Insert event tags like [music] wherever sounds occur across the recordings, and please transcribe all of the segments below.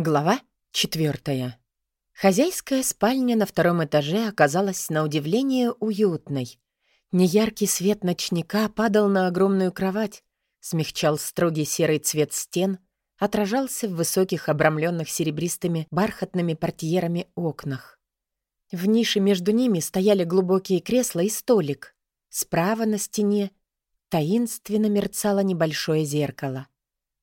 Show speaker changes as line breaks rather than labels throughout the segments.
Глава четвертая. Хозяйская спальня на втором этаже оказалась на удивление уютной. Неяркий свет ночника падал на огромную кровать, смягчал строгий серый цвет стен, отражался в высоких, обрамленных серебристыми бархатными портьерами окнах. В нише между ними стояли глубокие кресла и столик. Справа на стене таинственно мерцало небольшое зеркало —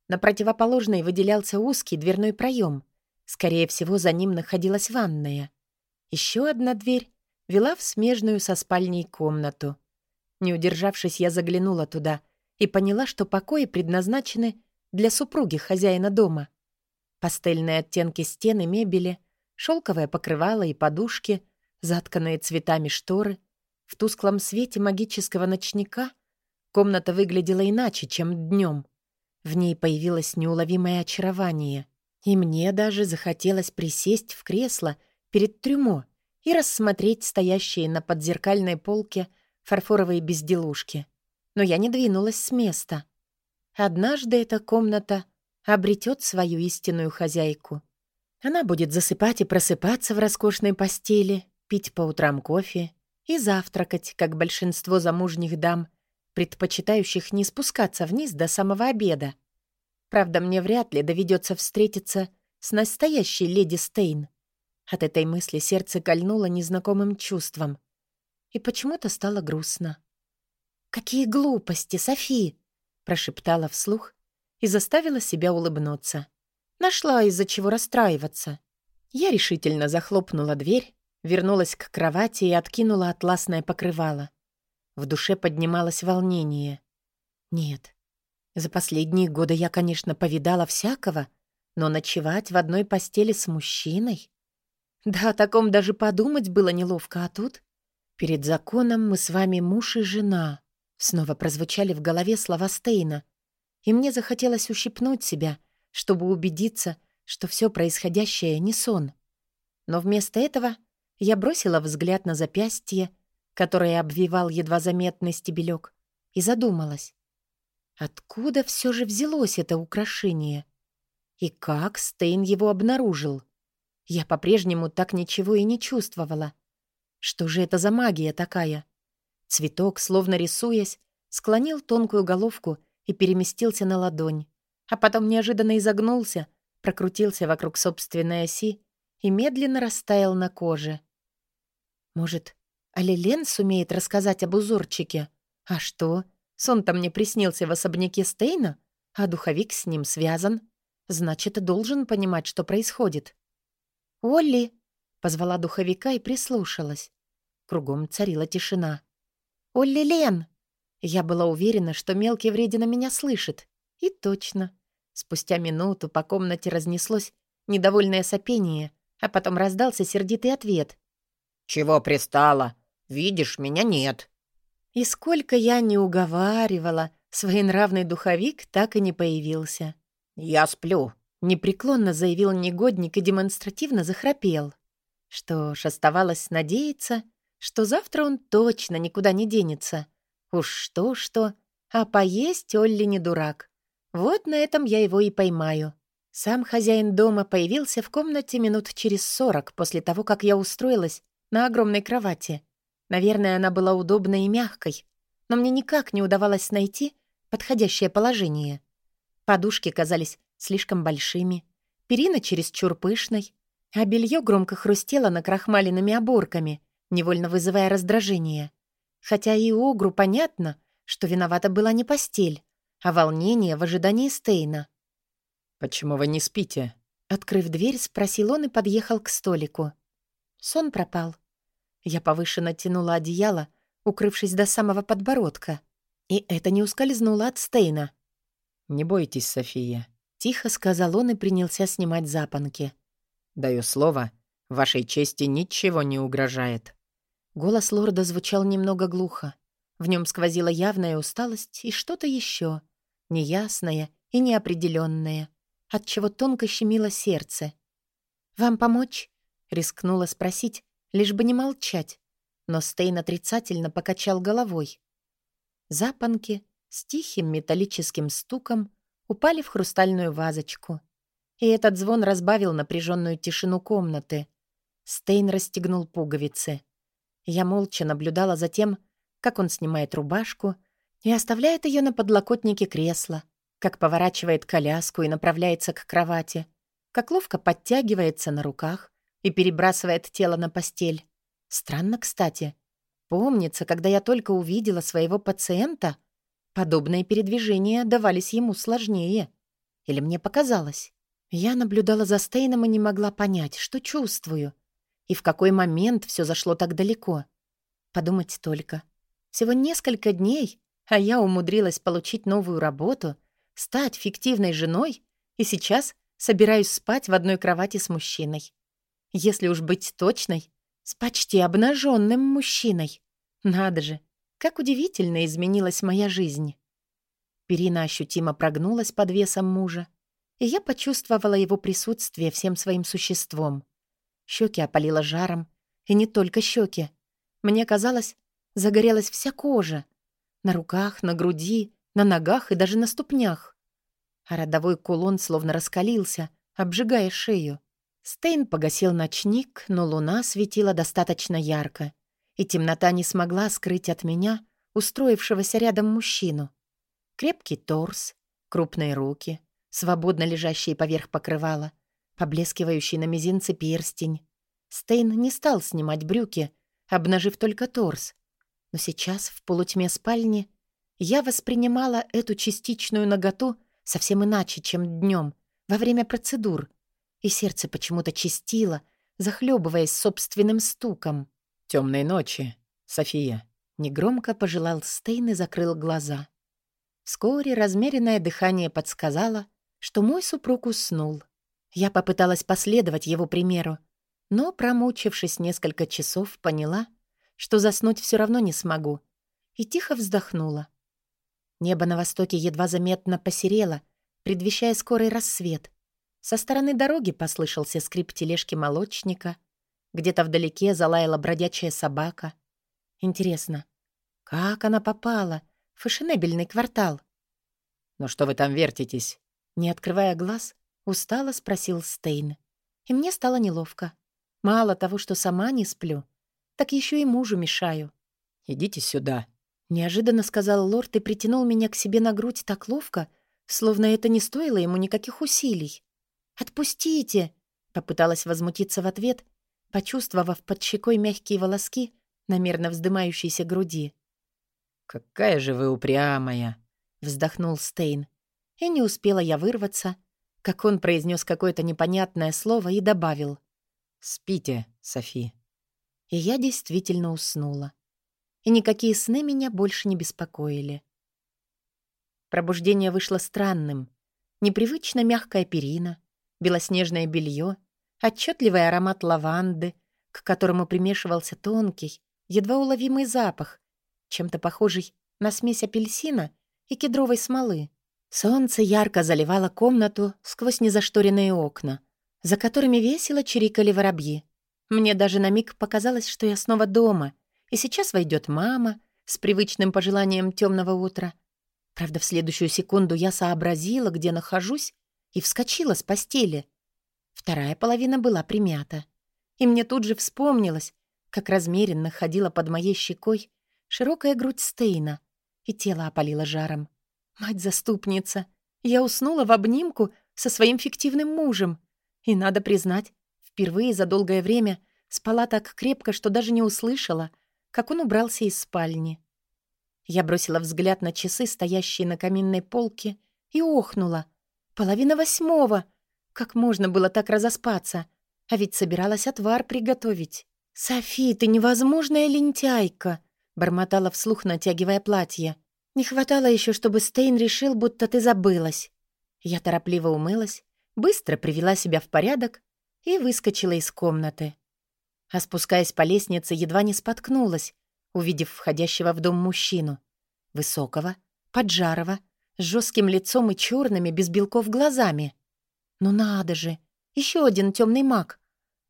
на противоположной выделялся узкий дверной проем. Скорее всего, за ним находилась ванная. Еще одна дверь вела в смежную со спальней комнату. Не удержавшись, я заглянула туда и поняла, что покои предназначены для супруги хозяина дома. Пастельные оттенки стен и мебели, шелковое покрывало и подушки, затканные цветами шторы. В тусклом свете магического ночника комната выглядела иначе, чем днем. В ней появилось неуловимое очарование. И мне даже захотелось присесть в кресло перед трюмо и рассмотреть стоящие на подзеркальной полке фарфоровые безделушки. Но я не двинулась с места. Однажды эта комната обретет свою истинную хозяйку. Она будет засыпать и просыпаться в роскошной постели, пить по утрам кофе и завтракать, как большинство замужних дам, предпочитающих не спускаться вниз до самого обеда. Правда, мне вряд ли доведется встретиться с настоящей леди Стейн. От этой мысли сердце кольнуло незнакомым чувством. И почему-то стало грустно. «Какие глупости, Софи!» — прошептала вслух и заставила себя улыбнуться. Нашла из-за чего расстраиваться. Я решительно захлопнула дверь, вернулась к кровати и откинула атласное покрывало. В душе поднималось волнение. Нет, за последние годы я, конечно, повидала всякого, но ночевать в одной постели с мужчиной? Да, о таком даже подумать было неловко, а тут... Перед законом мы с вами муж и жена. Снова прозвучали в голове слова Стейна. И мне захотелось ущипнуть себя, чтобы убедиться, что все происходящее не сон. Но вместо этого я бросила взгляд на запястье, которое обвивал едва заметный стебелек, и задумалась. Откуда все же взялось это украшение? И как Стейн его обнаружил? Я по-прежнему так ничего и не чувствовала. Что же это за магия такая? Цветок, словно рисуясь, склонил тонкую головку и переместился на ладонь, а потом неожиданно изогнулся, прокрутился вокруг собственной оси и медленно растаял на коже. Может, Алилен сумеет рассказать об узорчике? А что, Сон-то мне приснился в особняке Стейна, а духовик с ним связан. Значит, должен понимать, что происходит. «Олли!» — позвала духовика и прислушалась. Кругом царила тишина. «Олли Лен!» Я была уверена, что мелкий вредина меня слышит. И точно. Спустя минуту по комнате разнеслось недовольное сопение, а потом раздался сердитый ответ.
«Чего пристала? Видишь, меня нет».
И сколько я не уговаривала, своенравный духовик так и не появился.
«Я сплю», —
непреклонно заявил негодник и демонстративно захрапел. Что ж, оставалось надеяться, что завтра он точно никуда не денется. Уж что-что, а поесть Олли не дурак. Вот на этом я его и поймаю. Сам хозяин дома появился в комнате минут через сорок после того, как я устроилась на огромной кровати. Наверное, она была удобной и мягкой, но мне никак не удавалось найти подходящее положение. Подушки казались слишком большими, перина чересчур пышной, а белье громко хрустело накрахмаленными оборками, невольно вызывая раздражение. Хотя и Огру понятно, что виновата была не постель, а волнение в ожидании Стейна.
«Почему вы не спите?»
Открыв дверь, спросил он и подъехал к столику. Сон пропал. Я повыше натянула одеяло, укрывшись до самого подбородка. И это не ускользнуло от Стейна.
«Не бойтесь, София», —
тихо сказал он и принялся снимать запонки.
«Даю слово, вашей чести ничего не угрожает».
Голос лорда звучал немного глухо. В нем сквозила явная усталость и что-то еще, неясное и неопределенное, отчего тонко щемило сердце. «Вам помочь?» — рискнула спросить, лишь бы не молчать, но Стейн отрицательно покачал головой. Запонки с тихим металлическим стуком упали в хрустальную вазочку. и этот звон разбавил напряженную тишину комнаты. Стейн расстегнул пуговицы. Я молча наблюдала за тем, как он снимает рубашку и оставляет ее на подлокотнике кресла, как поворачивает коляску и направляется к кровати, как ловко подтягивается на руках и перебрасывает тело на постель. Странно, кстати. Помнится, когда я только увидела своего пациента, подобные передвижения давались ему сложнее. Или мне показалось? Я наблюдала за Стейном и не могла понять, что чувствую. И в какой момент все зашло так далеко. Подумать только. Всего несколько дней, а я умудрилась получить новую работу, стать фиктивной женой, и сейчас собираюсь спать в одной кровати с мужчиной. Если уж быть точной, с почти обнаженным мужчиной. Надо же, как удивительно изменилась моя жизнь. Перина ощутимо прогнулась под весом мужа, и я почувствовала его присутствие всем своим существом. Щеки опалило жаром, и не только щеки. Мне казалось, загорелась вся кожа. На руках, на груди, на ногах и даже на ступнях. А родовой кулон словно раскалился, обжигая шею. Стейн погасил ночник, но луна светила достаточно ярко, и темнота не смогла скрыть от меня устроившегося рядом мужчину. Крепкий торс, крупные руки, свободно лежащие поверх покрывала, поблескивающий на мизинце перстень. Стейн не стал снимать брюки, обнажив только торс. Но сейчас, в полутьме спальни, я воспринимала эту частичную наготу совсем иначе, чем днем, во время процедур, и сердце почему-то чистило, захлебываясь собственным стуком.
«Темной ночи, София», — негромко пожелал Стейн и закрыл глаза.
Вскоре размеренное дыхание подсказало, что мой супруг уснул. Я попыталась последовать его примеру, но, промучившись несколько часов, поняла, что заснуть все равно не смогу, и тихо вздохнула. Небо на востоке едва заметно посерело, предвещая скорый рассвет. Со стороны дороги послышался скрип тележки молочника. Где-то вдалеке залаяла бродячая собака. Интересно, как она попала в фешенебельный квартал?
«Ну что вы там вертитесь?»
Не открывая глаз, устало спросил Стейн. И мне стало неловко. Мало того, что сама не сплю, так еще и мужу мешаю.
«Идите сюда», —
неожиданно сказал лорд и притянул меня к себе на грудь так ловко, словно это не стоило ему никаких усилий. «Отпустите!» — попыталась возмутиться в ответ, почувствовав под щекой мягкие волоски на мерно вздымающейся груди.
«Какая же вы упрямая!» — вздохнул Стейн.
И не успела я вырваться, как он произнес какое-то непонятное слово и добавил.
«Спите, Софи».
И я действительно уснула. И никакие сны меня больше не беспокоили. Пробуждение вышло странным. Непривычно мягкая перина, белоснежное белье, отчетливый аромат лаванды, к которому примешивался тонкий, едва уловимый запах, чем-то похожий на смесь апельсина и кедровой смолы. Солнце ярко заливало комнату сквозь незашторенные окна, за которыми весело чирикали воробьи. Мне даже на миг показалось, что я снова дома, и сейчас войдет мама с привычным пожеланием темного утра. Правда, в следующую секунду я сообразила, где нахожусь, и вскочила с постели. Вторая половина была примята. И мне тут же вспомнилось, как размеренно ходила под моей щекой широкая грудь Стейна, и тело опалило жаром. Мать-заступница. Я уснула в обнимку со своим фиктивным мужем. И, надо признать, впервые за долгое время спала так крепко, что даже не услышала, как он убрался из спальни. Я бросила взгляд на часы, стоящие на каминной полке, и охнула. Половина восьмого. Как можно было так разоспаться? А ведь собиралась отвар приготовить. «Софи, ты невозможная лентяйка!» — бормотала вслух, натягивая платье. Не хватало еще, чтобы Стейн решил, будто ты забылась. Я торопливо умылась, быстро привела себя в порядок и выскочила из комнаты. А спускаясь по лестнице, едва не споткнулась, увидев входящего в дом мужчину. Высокого, поджарого, с жестким лицом и черными, без белков глазами. Ну надо же, еще один темный маг.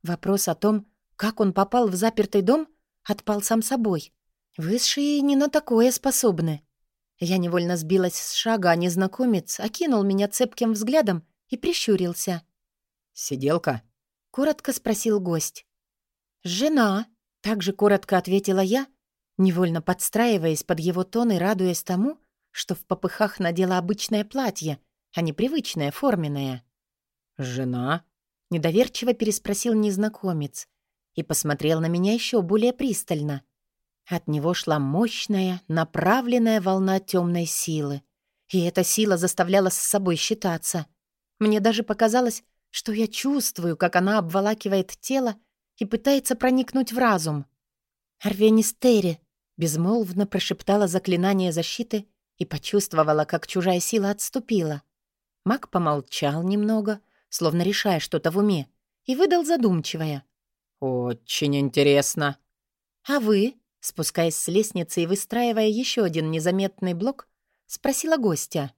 Вопрос о том, как он попал в запертый дом, отпал сам собой. Высшие не на такое способны. Я невольно сбилась с шага, а незнакомец окинул меня цепким взглядом и прищурился.
«Сиделка?»
— коротко спросил гость. «Жена», — также коротко ответила я, невольно подстраиваясь под его тон и радуясь тому, что в попыхах надела обычное платье, а не привычное, форменное.
«Жена?»
— недоверчиво переспросил незнакомец и посмотрел на меня еще более пристально. От него шла мощная, направленная волна темной силы. И эта сила заставляла с собой считаться. Мне даже показалось, что я чувствую, как она обволакивает тело и пытается проникнуть в разум. «Арвенистери!» — безмолвно прошептала заклинание защиты и почувствовала, как чужая сила отступила. Маг помолчал немного, словно решая что-то в уме, и выдал задумчивое.
«Очень интересно».
«А вы?» — спускаясь с лестницы и выстраивая еще один незаметный блок, спросила гостя.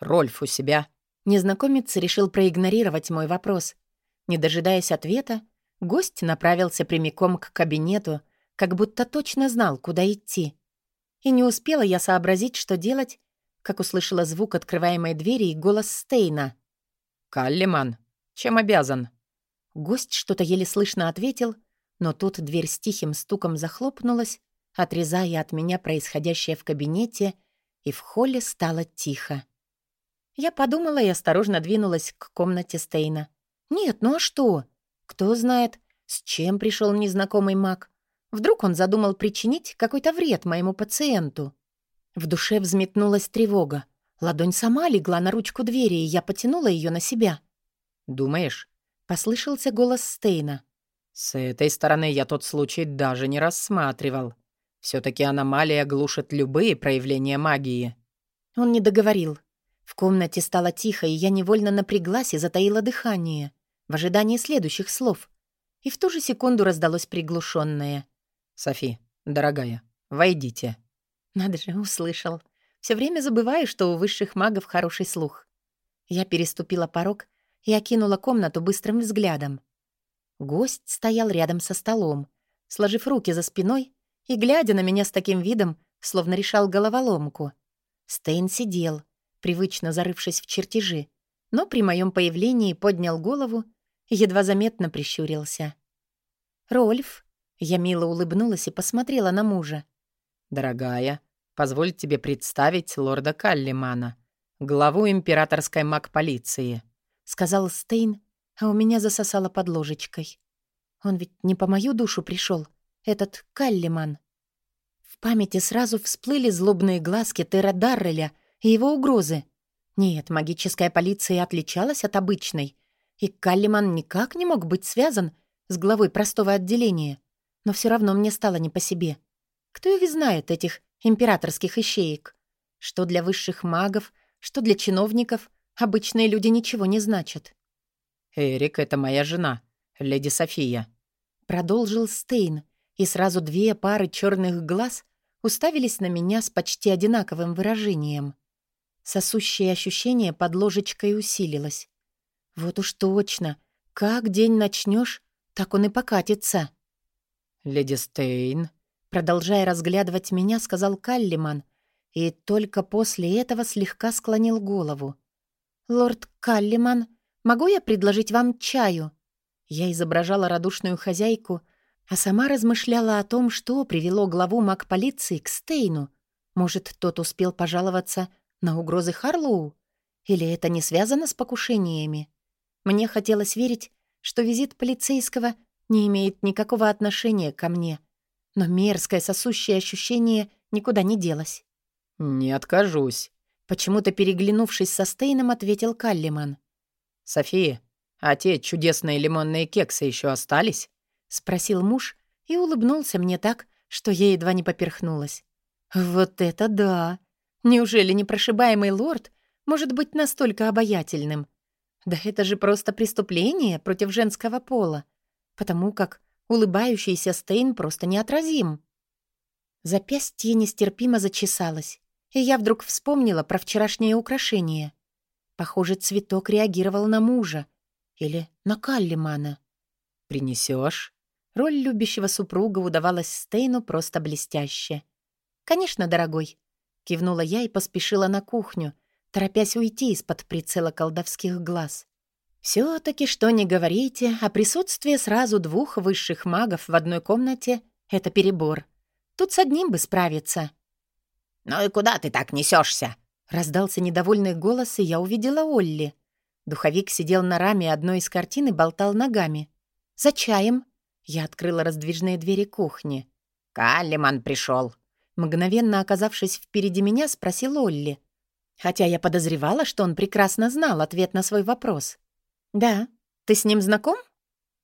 «Рольф у себя».
Незнакомец решил проигнорировать мой вопрос. Не дожидаясь ответа, гость направился прямиком к кабинету, как будто точно знал, куда идти. И не успела я сообразить, что делать, как услышала звук открываемой двери и голос Стейна.
«Каллиман, чем обязан?»
Гость что-то еле слышно ответил, но тут дверь с тихим стуком захлопнулась, отрезая от меня происходящее в кабинете, и в холле стало тихо. Я подумала и осторожно двинулась к комнате Стейна. «Нет, ну а что? Кто знает, с чем пришел незнакомый маг? Вдруг он задумал причинить какой-то вред моему пациенту?» В душе взметнулась тревога. Ладонь сама легла на ручку двери, и я потянула ее на себя.
«Думаешь?»
— послышался голос Стейна.
«С этой стороны я тот случай даже не рассматривал. Все-таки аномалия глушит любые проявления магии».
Он не договорил. В комнате стало тихо, и я невольно напряглась и затаила дыхание в ожидании следующих слов. И в ту же секунду раздалось приглушенное.
«Софи, дорогая, войдите».
Надо же, услышал. Все время забываю, что у высших магов хороший слух. Я переступила порог и окинула комнату быстрым взглядом. Гость стоял рядом со столом, сложив руки за спиной и глядя на меня с таким видом, словно решал головоломку. Стейн сидел, привычно зарывшись в чертежи, но при моем появлении поднял голову и едва заметно прищурился. «Рольф?» Я мило улыбнулась и посмотрела на мужа.
«Дорогая, позволь тебе представить лорда Каллимана, главу императорской маг-полиции», — сказал Стейн, а у меня засосало под ложечкой. «Он ведь не по мою душу пришел, этот Каллиман».
В памяти сразу всплыли злобные глазки Тера Дарреля и его угрозы. Нет, магическая полиция отличалась от обычной, и Каллиман никак не мог быть связан с главой простого отделения. Но все равно мне стало не по себе. Кто их знает, этих императорских ищеек? Что для высших магов, что для чиновников, обычные люди ничего не значат.
«Эрик — это моя жена, леди София», —
продолжил Стейн, и сразу две пары черных глаз уставились на меня с почти одинаковым выражением. Сосущее ощущение под ложечкой усилилось. Вот уж точно, как день начнешь, так он и покатится.
«Леди Стейн»,
Продолжая разглядывать меня, сказал Каллиман, и только после этого слегка склонил голову. «Лорд Каллиман, могу я предложить вам чаю?» Я изображала радушную хозяйку, а сама размышляла о том, что привело главу маг-полиции к Стейну. Может, тот успел пожаловаться на угрозы Харлоу? Или это не связано с покушениями? Мне хотелось верить, что визит полицейского не имеет никакого отношения ко мне — но мерзкое сосущее ощущение никуда не делось.
«Не откажусь», —
почему-то переглянувшись со Стейном, ответил Каллиман.
«София, а те чудесные лимонные кексы еще остались?»
— спросил муж и улыбнулся мне так, что я едва не поперхнулась. «Вот это да! Неужели непрошибаемый лорд может быть настолько обаятельным? Да это же просто преступление против женского пола, потому как Улыбающийся Стейн просто неотразим. Запястье нестерпимо зачесалось, и я вдруг вспомнила про вчерашнее украшение. Похоже, цветок реагировал на мужа или на Каллимана.
«Принесешь?»
Роль любящего супруга удавалась Стейну просто блестяще. «Конечно, дорогой», — кивнула я и поспешила на кухню, торопясь уйти из-под прицела колдовских глаз. Все-таки, что не говорите, а присутствие сразу двух высших магов в одной комнате — это перебор. Тут с одним бы справиться.
«Ну и куда ты так несешься?
Раздался недовольный голос, и я увидела Олли. Духовик сидел на раме одной из картин и болтал ногами. «За чаем?» Я открыла раздвижные двери кухни.
«Каллиман пришел.
Мгновенно оказавшись впереди меня, спросил Олли. Хотя я подозревала, что он прекрасно знал ответ на свой вопрос. «Да. Ты с ним знаком?»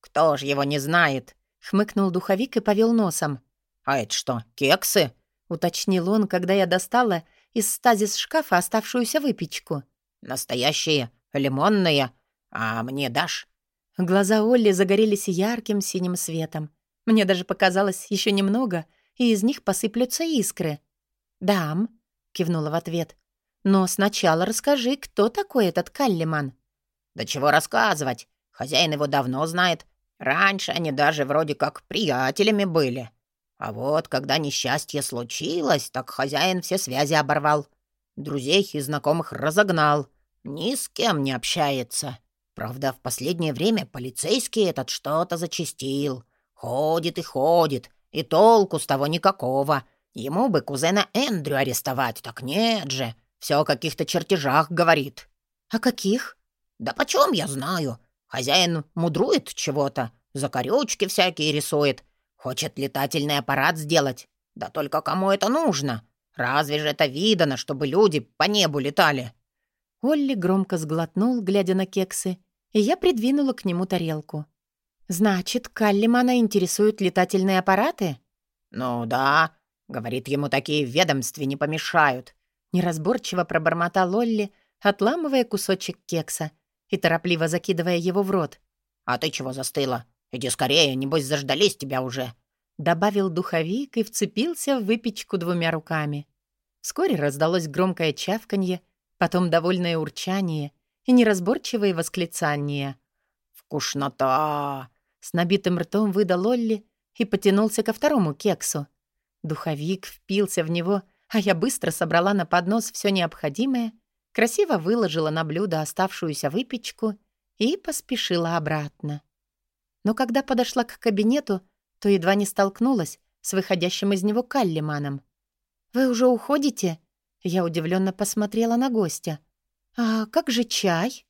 «Кто ж его не знает?»
— хмыкнул духовик и повел носом.
«А это что, кексы?»
— уточнил он, когда я достала из стазис шкафа оставшуюся выпечку.
«Настоящие, лимонные. А мне дашь?»
Глаза Олли загорелись ярким синим светом. Мне даже показалось еще немного, и из них посыплются искры. «Дам», — кивнула в ответ. «Но сначала расскажи, кто такой этот Каллиман?»
«Да чего рассказывать? Хозяин его давно знает. Раньше они даже вроде как приятелями были. А вот когда несчастье случилось, так хозяин все связи оборвал. Друзей и знакомых разогнал. Ни с кем не общается. Правда, в последнее время полицейский этот что-то зачистил. Ходит и ходит, и толку с того никакого. Ему бы кузена Эндрю арестовать, так нет же. Все о каких-то чертежах говорит.
«О каких?»
«Да почем я знаю? Хозяин мудрует чего-то, закорючки всякие рисует, Хочет летательный аппарат сделать. Да только кому это нужно? Разве же это видано, чтобы люди по небу летали?»
Олли громко сглотнул, глядя на кексы, и я придвинула к нему тарелку. «Значит, Каллимана интересуют летательные аппараты?»
«Ну да», — говорит, ему такие ведомстве не помешают.
Неразборчиво пробормотал Олли, отламывая кусочек кекса и торопливо закидывая его в рот.
«А ты чего застыла? Иди скорее, небось заждались тебя уже», —
добавил духовик и вцепился в выпечку двумя руками. Вскоре раздалось громкое чавканье, потом довольное урчание и неразборчивые восклицания.
«Вкуснота!»
— с набитым ртом выдал Олли и потянулся ко второму кексу. Духовик впился в него, а я быстро собрала на поднос все необходимое, красиво выложила на блюдо оставшуюся выпечку и поспешила обратно но когда подошла к кабинету, то едва не столкнулась с выходящим из него Каллиманом. «Вы уже уходите?» Я удивленно посмотрела на гостя. «А как же чай?»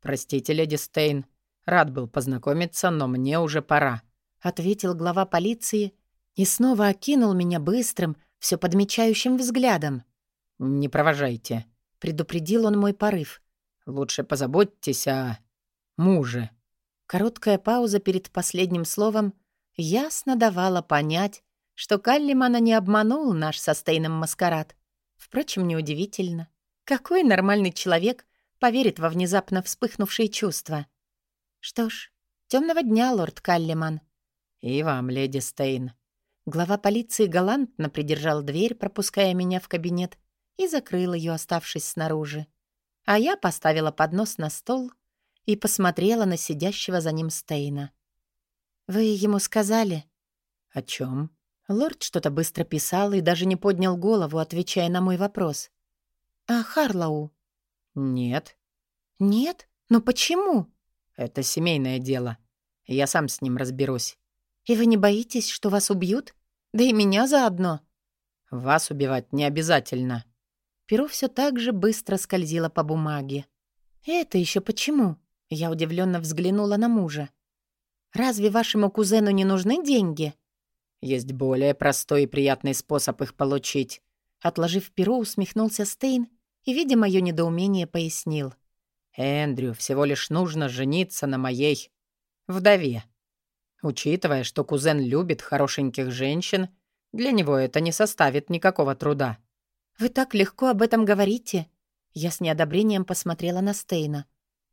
«Простите, леди Стейн. Рад был познакомиться, но мне уже пора», —
ответил глава полиции и снова окинул меня быстрым, все подмечающим взглядом.
«Не провожайте», —
предупредил он мой порыв.
«Лучше позаботьтесь о муже».
Короткая пауза перед последним словом ясно давала понять, что Каллимана не обманул наш со Стейном маскарад. Впрочем, неудивительно. Какой нормальный человек поверит во внезапно вспыхнувшие чувства? Что ж, темного дня, лорд Каллиман.
И вам, леди Стейн.
Глава полиции галантно придержал дверь, пропуская меня в кабинет, и закрыл ее, оставшись снаружи. А я поставила поднос на стол — и посмотрела на сидящего за ним Стейна. «Вы ему сказали?»
«О чем?
Лорд что-то быстро писал и даже не поднял голову, отвечая на мой вопрос. «А Харлоу?»
«Нет».
«Нет? Но почему?»
«Это семейное дело. Я сам с ним разберусь».
«И вы не боитесь, что вас убьют? Да и меня заодно».
«Вас убивать не обязательно».
Перо все так же быстро скользило по бумаге. «Это еще почему?» Я удивленно взглянула на мужа. «Разве вашему кузену не нужны деньги?»
«Есть более простой и приятный способ их получить».
Отложив перо, усмехнулся Стейн и, видя мое недоумение, пояснил.
«Эндрю, всего лишь нужно жениться на моей вдове. Учитывая, что кузен любит хорошеньких женщин, для него это не составит никакого труда».
«Вы так легко об этом говорите?» Я с неодобрением посмотрела на Стейна.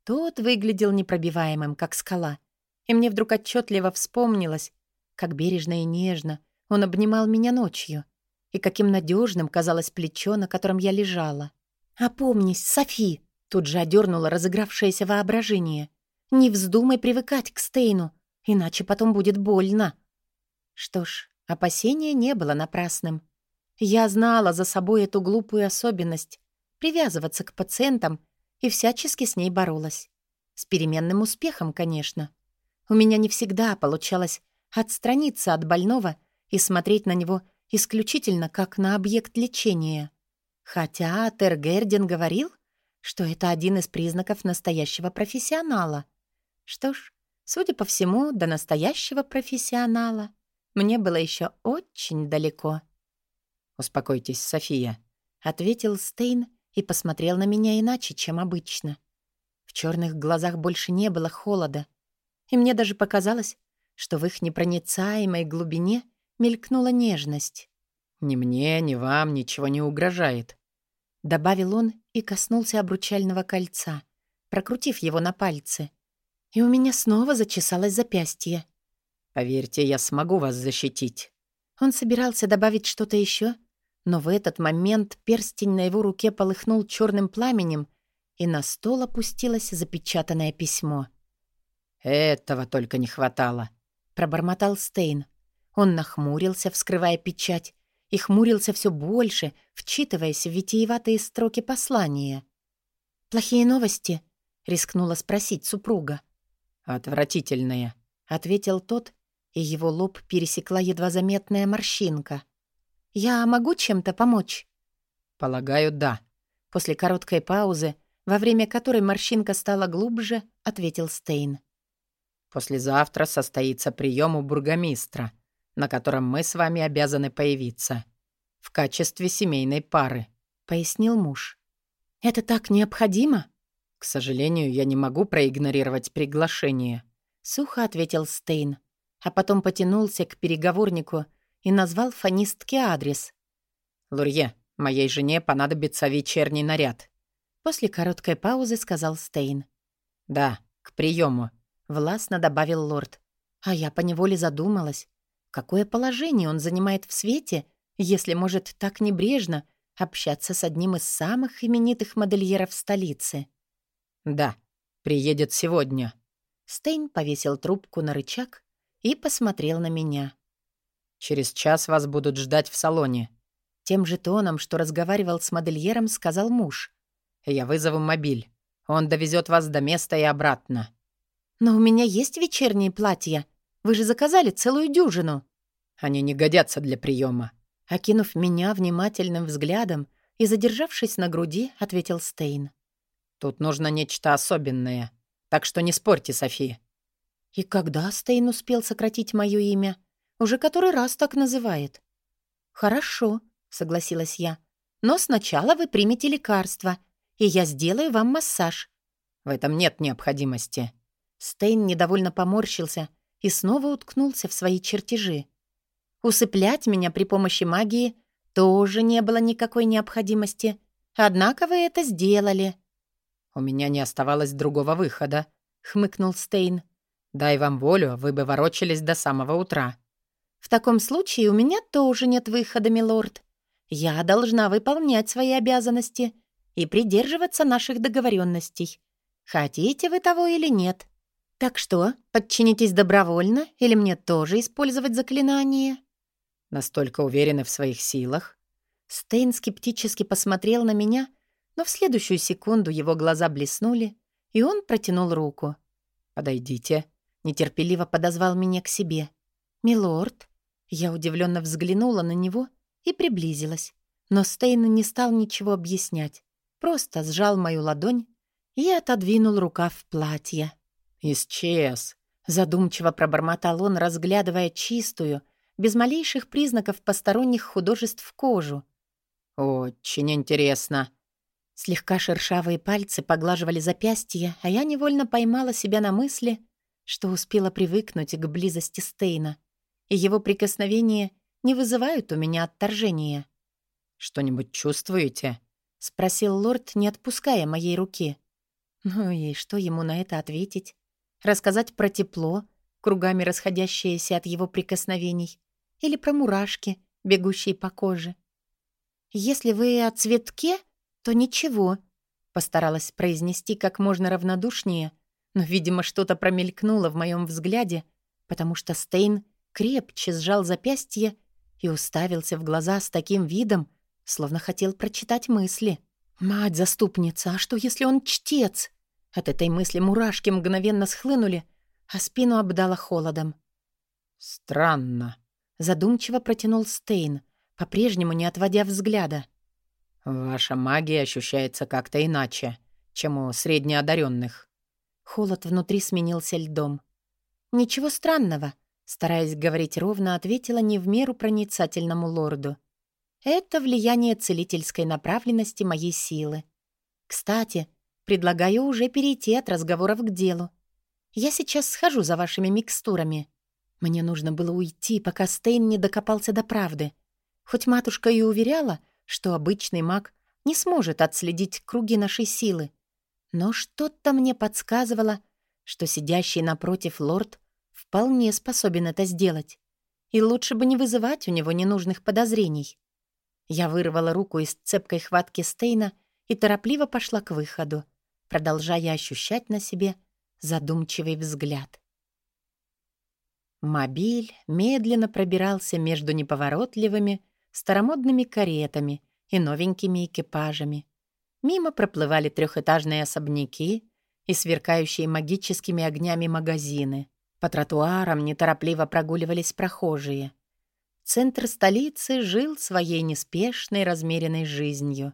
Тот выглядел непробиваемым, как скала. И мне вдруг отчетливо вспомнилось, как бережно и нежно он обнимал меня ночью, и каким надежным казалось плечо, на котором я лежала. «Опомнись, Софи!» — тут же одернула разыгравшееся воображение. «Не вздумай привыкать к Стейну, иначе потом будет больно». Что ж, опасения не было напрасным. Я знала за собой эту глупую особенность — привязываться к пациентам — и всячески с ней боролась. С переменным успехом, конечно. У меня не всегда получалось отстраниться от больного и смотреть на него исключительно как на объект лечения. Хотя Тергердин говорил, что это один из признаков настоящего профессионала. Что ж, судя по всему, до настоящего профессионала мне было еще очень далеко.
«Успокойтесь, София», —
ответил Стейн и посмотрел на меня иначе, чем обычно. В черных глазах больше не было холода, и мне даже показалось, что в их непроницаемой глубине мелькнула нежность.
«Ни мне, ни вам ничего не угрожает», —
добавил он и коснулся обручального кольца, прокрутив его на пальце. И у меня снова зачесалось запястье.
«Поверьте, я смогу вас защитить».
Он собирался добавить что-то еще, но в этот момент перстень на его руке полыхнул черным пламенем, и на стол опустилось запечатанное письмо.
«Этого только не хватало», —
пробормотал Стейн. Он нахмурился, вскрывая печать, и хмурился все больше, вчитываясь в витиеватые строки послания. «Плохие новости?» — рискнула спросить супруга.
«Отвратительные», —
ответил тот, и его лоб пересекла едва заметная морщинка. «Я могу чем-то помочь?»
«Полагаю, да».
После короткой паузы, во время которой морщинка стала глубже, ответил Стейн.
«Послезавтра состоится прием у бургомистра», на котором мы с вами обязаны появиться. В качестве семейной пары», —
пояснил муж. «Это так необходимо?»
«К сожалению, я не могу проигнорировать приглашение», —
сухо ответил Стейн, а потом потянулся к переговорнику и назвал фонистке адрес.
«Лурье, моей жене понадобится вечерний наряд», —
после короткой паузы сказал Стейн.
«Да, к приему», —
властно добавил лорд. А я поневоле задумалась, Какое положение он занимает в свете, если может так небрежно общаться с одним из самых именитых модельеров столицы?
«Да, приедет сегодня».
Стейн повесил трубку на рычаг и посмотрел на меня.
«Через час вас будут ждать в салоне».
Тем же тоном, что разговаривал с модельером, сказал муж.
«Я вызову мобиль. Он довезет вас до места и обратно».
«Но у меня есть вечерние платья», вы же заказали целую дюжину».
«Они не годятся для приема.
Окинув меня внимательным взглядом и задержавшись на груди, ответил Стейн.
«Тут нужно нечто особенное. Так что не спорьте, Софи».
«И когда Стейн успел сократить мое имя? Уже который раз так называет». «Хорошо», — согласилась я. «Но сначала вы примете лекарство, и я сделаю вам массаж».
«В этом нет необходимости».
Стейн недовольно поморщился — и снова уткнулся в свои чертежи. Усыплять меня при помощи магии тоже не было никакой необходимости. Однако вы это сделали.
«У меня не оставалось другого выхода», — хмыкнул Стейн.
«Дай вам волю, вы бы ворочались до самого утра». «В таком случае у меня тоже нет выхода, милорд. Я должна выполнять свои обязанности и придерживаться наших договоренностей. Хотите вы того или нет?» «Так что, подчинитесь добровольно или мне тоже использовать заклинание?»
«Настолько уверены в своих силах?»
Стейн скептически посмотрел на меня, но в следующую секунду его глаза блеснули, и он протянул руку.
«Подойдите», —
нетерпеливо подозвал меня к себе. «Милорд?» Я удивленно взглянула на него и приблизилась, но Стейн не стал ничего объяснять, просто сжал мою ладонь и отодвинул рукав платья.
«Исчез», —
задумчиво пробормотал он, разглядывая чистую, без малейших признаков посторонних художеств кожу.
«Очень интересно».
Слегка шершавые пальцы поглаживали запястье, а я невольно поймала себя на мысли, что успела привыкнуть к близости Стейна, и его прикосновения не вызывают у меня отторжения.
«Что-нибудь чувствуете?»
— спросил лорд, не отпуская моей руки. Ну и что ему на это ответить? Рассказать про тепло, кругами расходящееся от его прикосновений, или про мурашки, бегущие по коже. «Если вы о цветке, то ничего», — постаралась произнести как можно равнодушнее, но, видимо, что-то промелькнуло в моем взгляде, потому что Стейн крепче сжал запястье и уставился в глаза с таким видом, словно хотел прочитать мысли. «Мать-заступница, а что, если он чтец?» От этой мысли мурашки мгновенно схлынули, а спину обдало холодом.
«Странно», —
задумчиво протянул Стейн, по-прежнему не отводя взгляда.
«Ваша магия ощущается как-то иначе, чем у среднеодаренных».
Холод внутри сменился льдом. «Ничего странного», — стараясь говорить ровно, ответила не в меру проницательному лорду. «Это влияние целительской направленности моей силы. Кстати, предлагаю уже перейти от разговоров к делу. Я сейчас схожу за вашими микстурами. Мне нужно было уйти, пока Стейн не докопался до правды. Хоть матушка и уверяла, что обычный маг не сможет отследить круги нашей силы. Но что-то мне подсказывало, что сидящий напротив лорд вполне способен это сделать. И лучше бы не вызывать у него ненужных подозрений. Я вырвала руку из цепкой хватки Стейна и торопливо пошла к выходу, продолжая ощущать на себе задумчивый взгляд. Мобиль медленно пробирался между неповоротливыми, старомодными каретами и новенькими экипажами. Мимо проплывали трехэтажные особняки и сверкающие магическими огнями магазины. По тротуарам неторопливо прогуливались прохожие. Центр столицы жил своей неспешной, размеренной жизнью.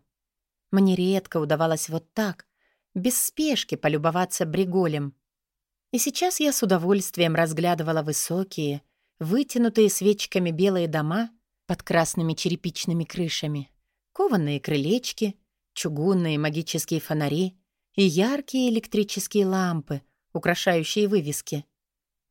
Мне редко удавалось вот так, без спешки полюбоваться Бриголем. И сейчас я с удовольствием разглядывала высокие, вытянутые свечками белые дома под красными черепичными крышами, кованые крылечки, чугунные магические фонари и яркие электрические лампы, украшающие вывески.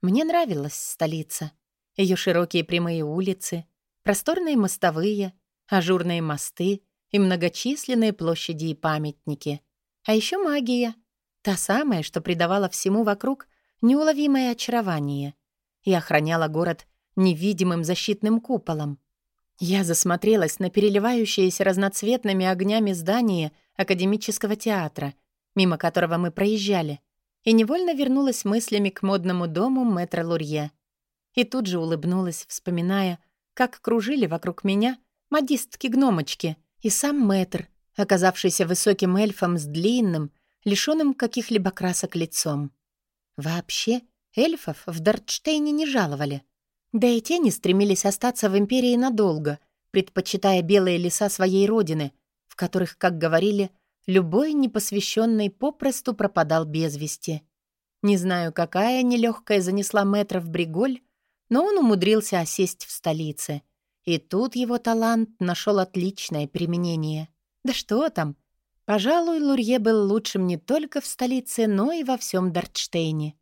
Мне нравилась столица. Ее широкие прямые улицы, просторные мостовые, ажурные мосты и многочисленные площади и памятники. А еще магия — Та самая, что придавала всему вокруг неуловимое очарование и охраняла город невидимым защитным куполом. Я засмотрелась на переливающееся разноцветными огнями здание Академического театра, мимо которого мы проезжали, и невольно вернулась мыслями к модному дому мэтра Лурье. И тут же улыбнулась, вспоминая, как кружили вокруг меня модистки-гномочки и сам мэтр, оказавшийся высоким эльфом с длинным, лишённым каких-либо красок лицом. Вообще, эльфов в Дартштейне не жаловали. Да и те не стремились остаться в Империи надолго, предпочитая белые леса своей родины, в которых, как говорили, любой непосвященный попросту пропадал без вести. Не знаю, какая нелегкая занесла метра в Бриголь, но он умудрился осесть в столице. И тут его талант нашел отличное применение. Да что там, Пожалуй, Лурье был лучшим не только в столице, но и во всем Дартштейне.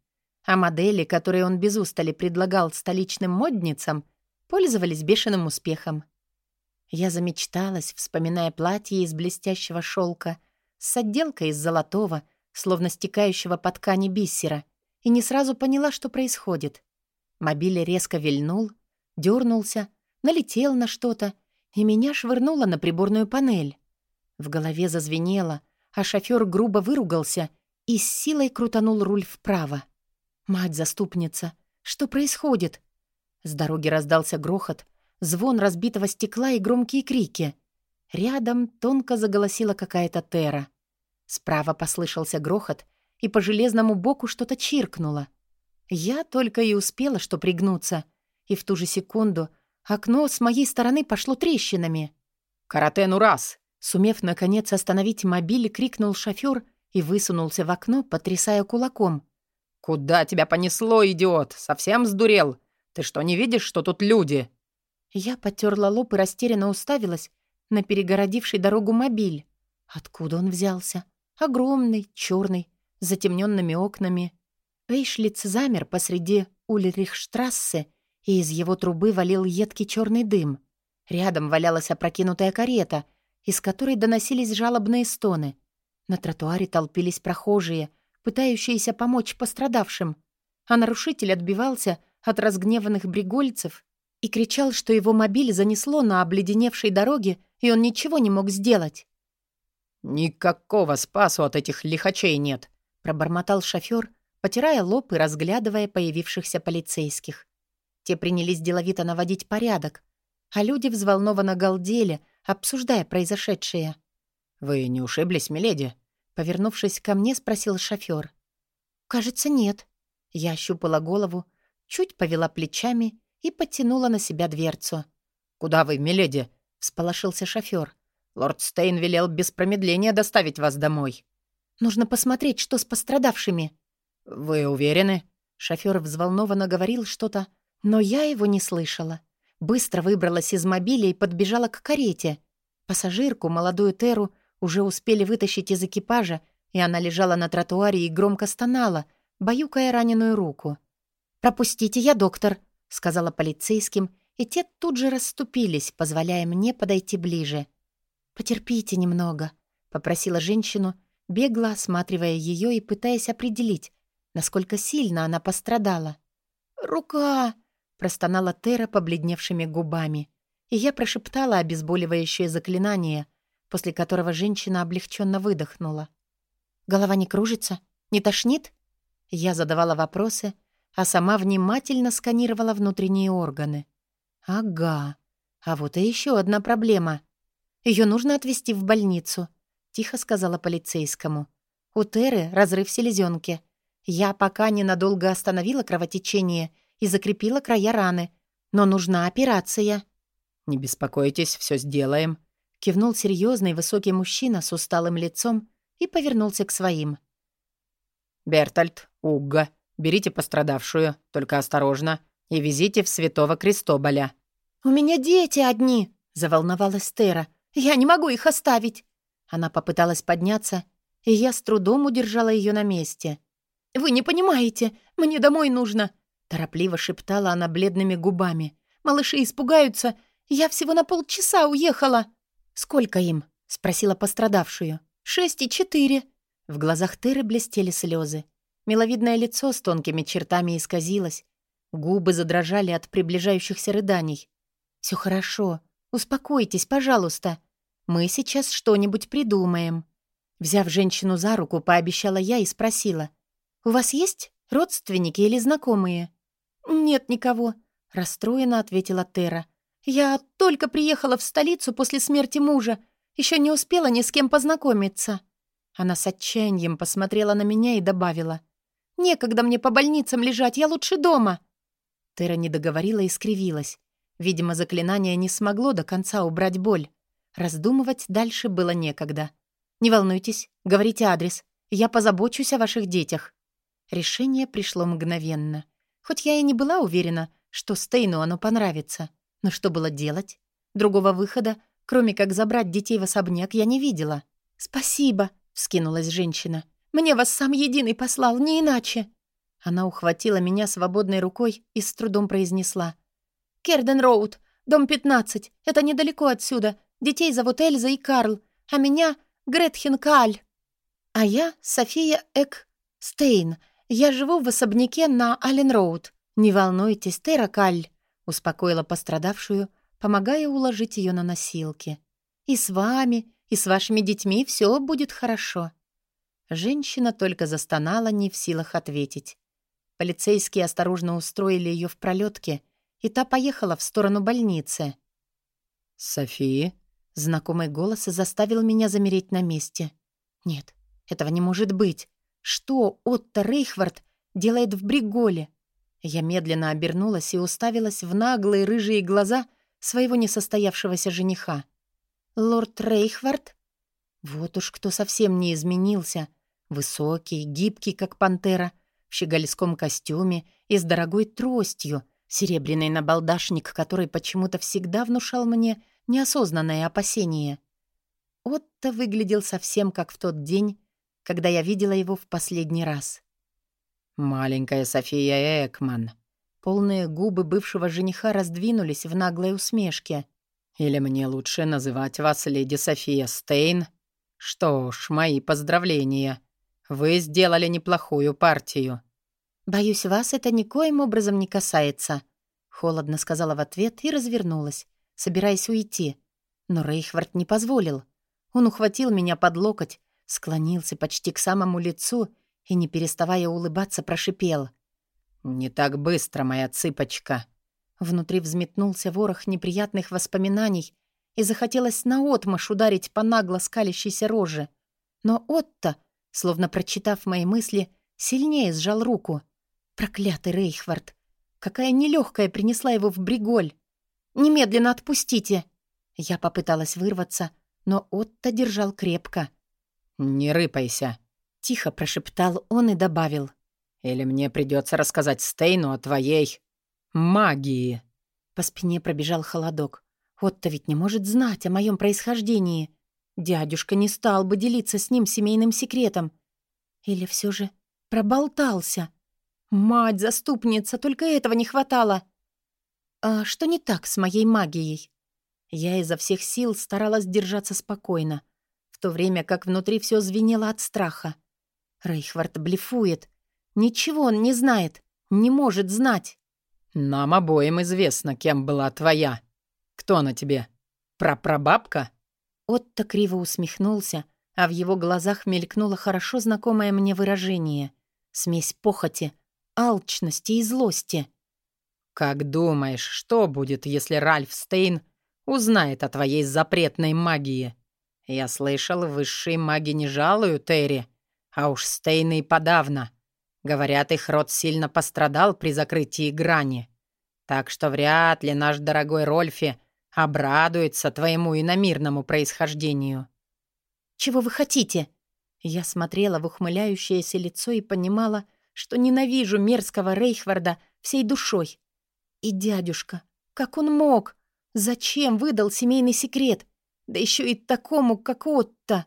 А модели, которые он без устали предлагал столичным модницам, пользовались бешеным успехом. Я замечталась, вспоминая платье из блестящего шелка с отделкой из золотого, словно стекающего по ткани бисера, и не сразу поняла, что происходит. Мобиль резко вильнул, дернулся, налетел на что-то, и меня швырнуло на приборную панель. В голове зазвенело, а шофёр грубо выругался и с силой крутанул руль вправо. «Мать-заступница! Что происходит?» С дороги раздался грохот, звон разбитого стекла и громкие крики. Рядом тонко заголосила какая-то Тера. Справа послышался грохот, и по железному боку что-то чиркнуло. Я только и успела что пригнуться, и в ту же секунду окно с моей стороны пошло трещинами.
«Каратену раз!»
Сумев, наконец, остановить мобиль, крикнул шофёр и высунулся в окно, потрясая кулаком.
«Куда тебя понесло, идиот? Совсем сдурел? Ты что, не видишь, что тут люди?»
Я потерла лоб и растерянно уставилась на перегородивший дорогу мобиль. Откуда он взялся? Огромный, черный, с затемненными окнами. Эйшлиц замер посреди Ульрихштрассе, и из его трубы валил едкий черный дым. Рядом валялась опрокинутая карета — из которой доносились жалобные стоны. На тротуаре толпились прохожие, пытающиеся помочь пострадавшим, а нарушитель отбивался от разгневанных бригольцев и кричал, что его мобиль занесло на обледеневшей дороге, и он ничего не мог сделать.
«Никакого спасу от этих лихачей нет», — пробормотал шофёр, потирая лоб и разглядывая появившихся полицейских. Те принялись деловито наводить порядок, а люди взволнованно галдели, обсуждая произошедшее. «Вы не ушиблись, миледи?
Повернувшись ко мне, спросил шофёр. «Кажется, нет». Я ощупала голову, чуть повела плечами и подтянула на себя дверцу.
«Куда вы, миледи?» — всполошился шофёр. «Лорд Стейн велел без промедления доставить вас домой».
«Нужно посмотреть, что с пострадавшими».
«Вы уверены?»
Шофёр взволнованно говорил что-то, но я его не слышала. Быстро выбралась из мобиля и подбежала к карете. Пассажирку, молодую Теру, уже успели вытащить из экипажа, и она лежала на тротуаре и громко стонала, баюкая раненую руку. «Пропустите, я доктор», — сказала полицейским, и те тут же расступились, позволяя мне подойти ближе. «Потерпите немного», — попросила женщину, бегло осматривая ее и пытаясь определить, насколько сильно она пострадала. «Рука!» — простонала Тера побледневшими губами. И я прошептала обезболивающее заклинание, после которого женщина облегченно выдохнула. «Голова не кружится? Не тошнит?» Я задавала вопросы, а сама внимательно сканировала внутренние органы. «Ага. А вот и еще одна проблема. Ее нужно отвезти в больницу», — тихо сказала полицейскому. «У Теры разрыв селезенки. Я пока ненадолго остановила кровотечение и закрепила края раны, но нужна операция».
«Не беспокойтесь, все сделаем», —
кивнул серьезный высокий мужчина с усталым лицом и повернулся к своим.
«Бертольд, Угга, берите пострадавшую, только осторожно, и везите в Святого Крестоболя».
«У меня дети одни», — заволновалась Тера. «Я не могу их оставить». Она попыталась подняться, и я с трудом удержала ее на месте. «Вы не понимаете, мне домой нужно», — торопливо шептала она бледными губами. «Малыши испугаются. Я всего на полчаса уехала». «Сколько им?» — спросила пострадавшую. «Шесть и четыре». В глазах Теры блестели слезы. Миловидное лицо с тонкими чертами исказилось. Губы задрожали от приближающихся рыданий. «Все хорошо. Успокойтесь, пожалуйста. Мы сейчас что-нибудь придумаем». Взяв женщину за руку, пообещала я и спросила. «У вас есть родственники или знакомые?» «Нет никого», — расстроенно ответила Тера. «Я только приехала в столицу после смерти мужа. Еще не успела ни с кем познакомиться». Она с отчаянием посмотрела на меня и добавила. «Некогда мне по больницам лежать, я лучше дома». Тера не договорила и скривилась. Видимо, заклинание не смогло до конца убрать боль. Раздумывать дальше было некогда. «Не волнуйтесь, говорите адрес. Я позабочусь о ваших детях». Решение пришло мгновенно. Хоть я и не была уверена, что Стейну оно понравится. Но что было делать? Другого выхода, кроме как забрать детей в особняк, я не видела. «Спасибо», — вскинулась женщина. «Мне вас сам единый послал, не иначе». Она ухватила меня свободной рукой и с трудом произнесла. «Керден Роуд, дом 15. Это недалеко отсюда. Детей зовут Эльза и Карл, а меня — Гретхен Каль. А я — София Эк Стейн. «Я живу в особняке на Аллен-Роуд. Не волнуйтесь, Тера Каль», — успокоила пострадавшую, помогая уложить ее на носилки. «И с вами, и с вашими детьми все будет хорошо». Женщина только застонала, не в силах ответить. Полицейские осторожно устроили ее в пролетке, и та поехала в сторону больницы.
«Софи?»
Знакомый голос заставил меня замереть на месте. «Нет, этого не может быть. Что Отто Рейхвард делает в Бриголе? Я медленно обернулась и уставилась в наглые рыжие глаза своего несостоявшегося жениха. Лорд Рейхвард? Вот уж кто совсем не изменился. Высокий, гибкий, как пантера, щегольском костюме и с дорогой тростью, серебряный набалдашник, который почему-то всегда внушал мне неосознанное опасение. Отто выглядел совсем как в тот день, когда я видела его в последний раз.
«Маленькая София Экман».
Полные губы бывшего жениха раздвинулись в наглой усмешке.
«Или мне лучше называть вас леди София Стейн? Что ж, мои поздравления. Вы сделали неплохую партию».
«Боюсь, вас это никоим образом не касается», — холодно сказала в ответ и развернулась, собираясь уйти. Но Рейхвард не позволил. Он ухватил меня под локоть, склонился почти к самому лицу и, не переставая улыбаться, прошипел.
«Не так быстро, моя цыпочка!»
Внутри взметнулся ворох неприятных воспоминаний и захотелось наотмашь ударить по нагло скалящейся роже. Но Отто словно прочитав мои мысли, сильнее сжал руку. Проклятый Рейхвард! Какая нелегкая принесла его в Бриголь! Немедленно отпустите! Я попыталась вырваться, но Отто держал крепко.
«Не рыпайся», — тихо прошептал он и добавил. «Или мне придется рассказать Стейну о твоей магии».
По спине пробежал холодок. Отто ведь не может знать о моем происхождении. Дядюшка не стал бы делиться с ним семейным секретом. Или все же проболтался. Мать-заступница, только этого не хватало. А что не так с моей магией? Я изо всех сил старалась держаться спокойно, в то время как внутри все звенело от страха. Рейхвард блефует. Ничего он не знает, не может знать.
«Нам обоим известно, кем была твоя. Кто она тебе? Прапрабабка?»
Отто криво усмехнулся, а в его глазах мелькнуло хорошо знакомое мне выражение. Смесь похоти, алчности и злости.
«Как думаешь, что будет, если Ральф Стейн узнает о твоей запретной магии? Я слышал, высшие маги не жалуют Терри, а уж Стейны и подавно. Говорят, их род сильно пострадал при закрытии грани. Так что вряд ли наш дорогой Рольфи обрадуется твоему иномирному происхождению».
«Чего вы хотите?» Я смотрела в ухмыляющееся лицо и понимала, что ненавижу мерзкого Рейхварда всей душой. И дядюшка, как он мог? Зачем выдал семейный секрет? Да еще и такому, как Отто.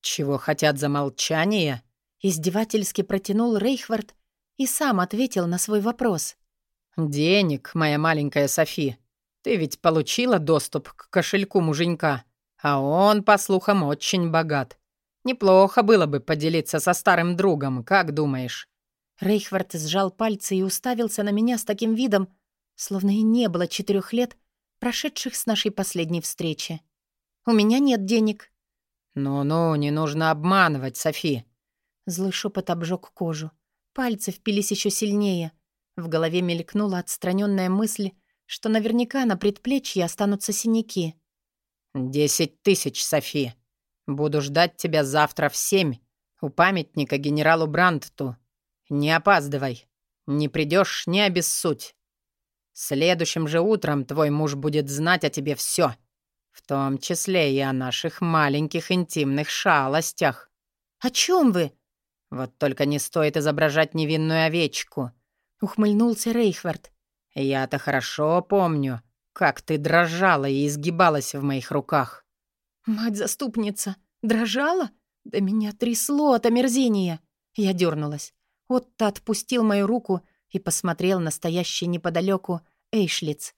«Чего хотят за молчание?»
Издевательски протянул Рейхвард и сам ответил на свой вопрос.
«Денег, моя маленькая Софи. Ты ведь получила доступ к кошельку муженька, а он, по слухам, очень богат. Неплохо было бы поделиться со старым другом, как думаешь?»
Рейхвард сжал пальцы и уставился на меня с таким видом, словно и не было четырех лет, прошедших с нашей последней встречи. «У меня нет денег».
«Ну-ну, не нужно обманывать, Софи.
Злой шепот обжег кожу. Пальцы впились еще сильнее. В голове мелькнула отстраненная мысль, что наверняка на предплечье останутся синяки.
«Десять тысяч, Софи. Буду ждать тебя завтра в семь у памятника генералу Брандту. Не опаздывай. Не придешь, не обессудь. Следующим же утром твой муж будет знать о тебе все, в том числе и о наших маленьких интимных шалостях».
«О чем вы?»
«Вот только не стоит изображать невинную овечку», — ухмыльнулся Рейхвард. «Я-то хорошо помню, как ты дрожала и изгибалась в моих руках».
«Мать-заступница, дрожала? Да меня трясло от омерзения!» Я дернулась. Отто отпустил мою руку и посмотрел на стоящий неподалеку Эйшлиц.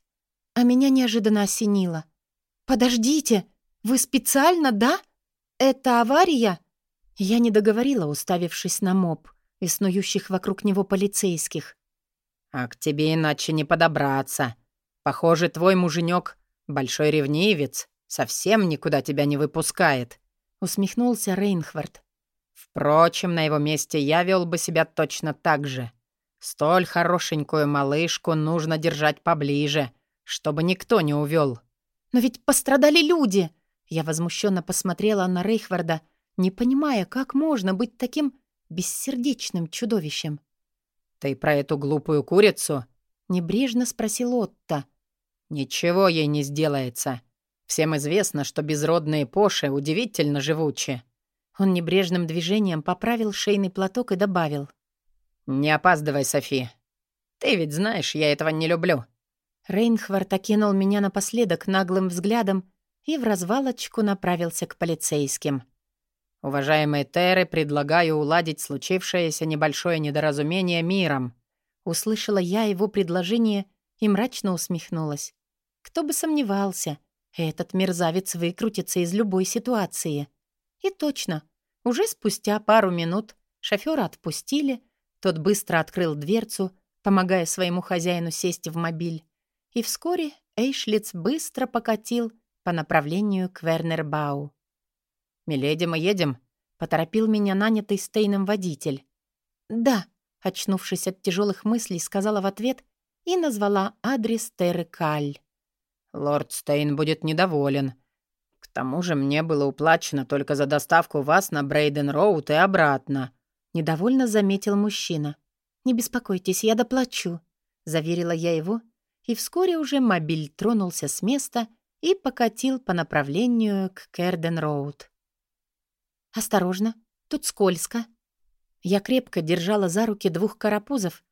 А меня неожиданно осенило. «Подождите, вы специально, да? Это авария?» Я не договорила, уставившись на моб и снующих вокруг него полицейских.
«А к тебе иначе не подобраться. Похоже, твой муженек большой ревнивец, совсем никуда тебя не выпускает», — усмехнулся Рейнхвард. «Впрочем, на его месте я вел бы себя точно так же. Столь хорошенькую малышку нужно держать поближе, чтобы никто не увел.
«Но ведь пострадали люди!» Я возмущенно посмотрела на Рейхварда — не понимая, как можно быть таким бессердечным чудовищем.
«Ты про эту глупую курицу?»
— небрежно спросил Отто.
«Ничего ей не сделается. Всем известно, что безродные поши удивительно живучи».
Он небрежным движением поправил шейный платок и добавил.
«Не опаздывай, Софи. Ты ведь знаешь, я этого не люблю».
Рейнхвард окинул меня напоследок наглым взглядом и в развалочку направился к полицейским.
«Уважаемые Терры, предлагаю уладить случившееся небольшое недоразумение миром».
Услышала я его предложение и мрачно усмехнулась. Кто бы сомневался, этот мерзавец выкрутится из любой ситуации. И точно, уже спустя пару минут шофера отпустили, тот быстро открыл дверцу, помогая своему хозяину сесть в мобиль. И вскоре Эйшлиц быстро покатил по направлению к Вернербау.
«Миледи, мы едем?» — поторопил меня нанятый Стейном водитель.
«Да», — очнувшись от тяжелых мыслей, сказала в ответ и назвала адрес Терры Каль.
«Лорд Стейн будет недоволен. Тому же мне было уплачено только за доставку вас на Брейден-Роуд и обратно», — недовольно заметил мужчина.
«Не беспокойтесь, я доплачу», — заверила я его, и вскоре уже мобиль тронулся с места и покатил по направлению к Керден-Роуд. «Осторожно, тут скользко». Я крепко держала за руки двух карапузов,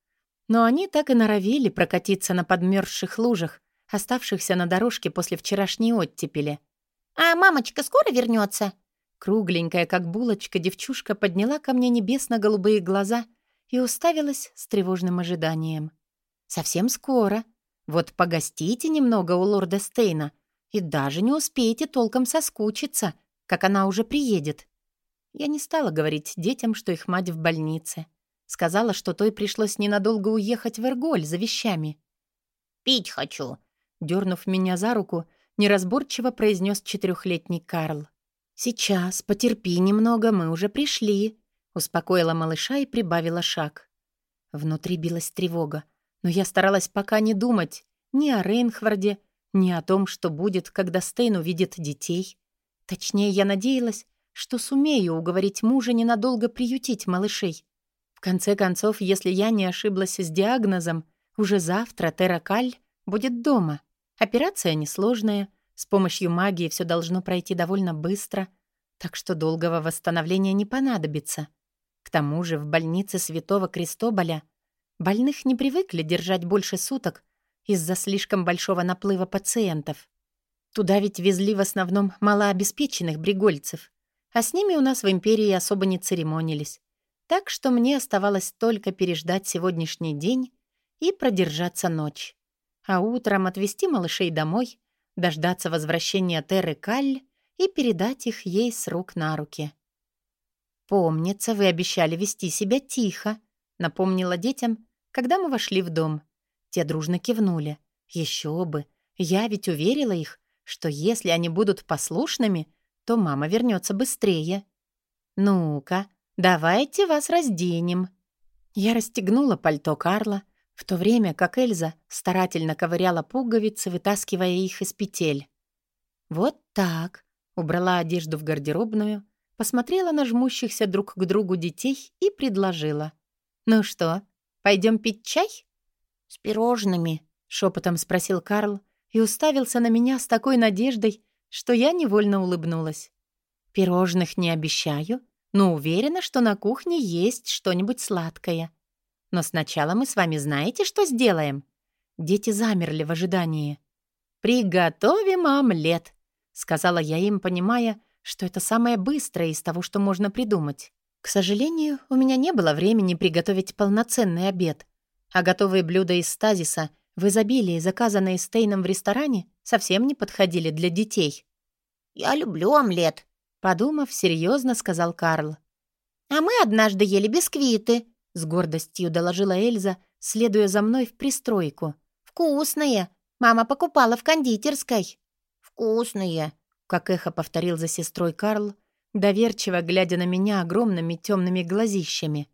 но они так и норовили прокатиться на подмерзших лужах, оставшихся на дорожке после вчерашней оттепели.
«А мамочка скоро вернется?
Кругленькая, как булочка, девчушка подняла ко мне небесно-голубые глаза и уставилась с тревожным ожиданием. «Совсем скоро. Вот погостите немного у лорда Стейна и даже не успеете толком соскучиться, как она уже приедет». Я не стала говорить детям, что их мать в больнице. Сказала, что той пришлось ненадолго уехать в Эрголь за вещами.
«Пить хочу», —
дернув меня за руку, неразборчиво произнес четырехлетний Карл. «Сейчас, потерпи немного, мы уже пришли», — успокоила малыша и прибавила шаг. Внутри билась тревога, но я старалась пока не думать ни о Рейнхварде, ни о том, что будет, когда Стейн увидит детей. Точнее, я надеялась, что сумею уговорить мужа ненадолго приютить малышей. В конце концов, если я не ошиблась с диагнозом, уже завтра Терракаль будет дома. Операция несложная, с помощью магии все должно пройти довольно быстро, так что долгого восстановления не понадобится. К тому же в больнице Святого Крестоболя больных не привыкли держать больше суток из-за слишком большого наплыва пациентов. Туда ведь везли в основном малообеспеченных бригольцев, а с ними у нас в империи особо не церемонились. Так что мне оставалось только переждать сегодняшний день и продержаться ночь а утром отвезти малышей домой, дождаться возвращения Терры Каль и передать их ей с рук на руки. «Помнится, вы обещали вести себя тихо», — напомнила детям, когда мы вошли в дом. Те дружно кивнули. «Еще бы! Я ведь уверила их, что если они будут послушными, то мама вернется быстрее. Ну-ка, давайте вас разденем». Я расстегнула пальто Карла, в то время как Эльза старательно ковыряла пуговицы, вытаскивая их из петель. «Вот так», — убрала одежду в гардеробную, посмотрела на жмущихся друг к другу детей и предложила. «Ну что, пойдем пить чай?»
«С пирожными», —
шепотом спросил Карл и уставился на меня с такой надеждой, что я невольно улыбнулась. «Пирожных не обещаю, но уверена, что на кухне есть что-нибудь сладкое», но сначала мы с вами знаете, что сделаем?» Дети замерли в ожидании. «Приготовим омлет», — сказала я им, понимая, что это самое быстрое из того, что можно придумать. К сожалению, у меня не было времени приготовить полноценный обед, а готовые блюда из стазиса в изобилии, заказанные Стейном в ресторане, совсем не подходили для детей.
«Я люблю омлет», —
подумав, серьезно сказал Карл.
«А мы однажды ели бисквиты»,
с гордостью доложила Эльза, следуя за мной в пристройку.
«Вкусные! Мама покупала в кондитерской!» «Вкусные!»
— как эхо повторил за сестрой Карл, доверчиво глядя на меня огромными темными глазищами.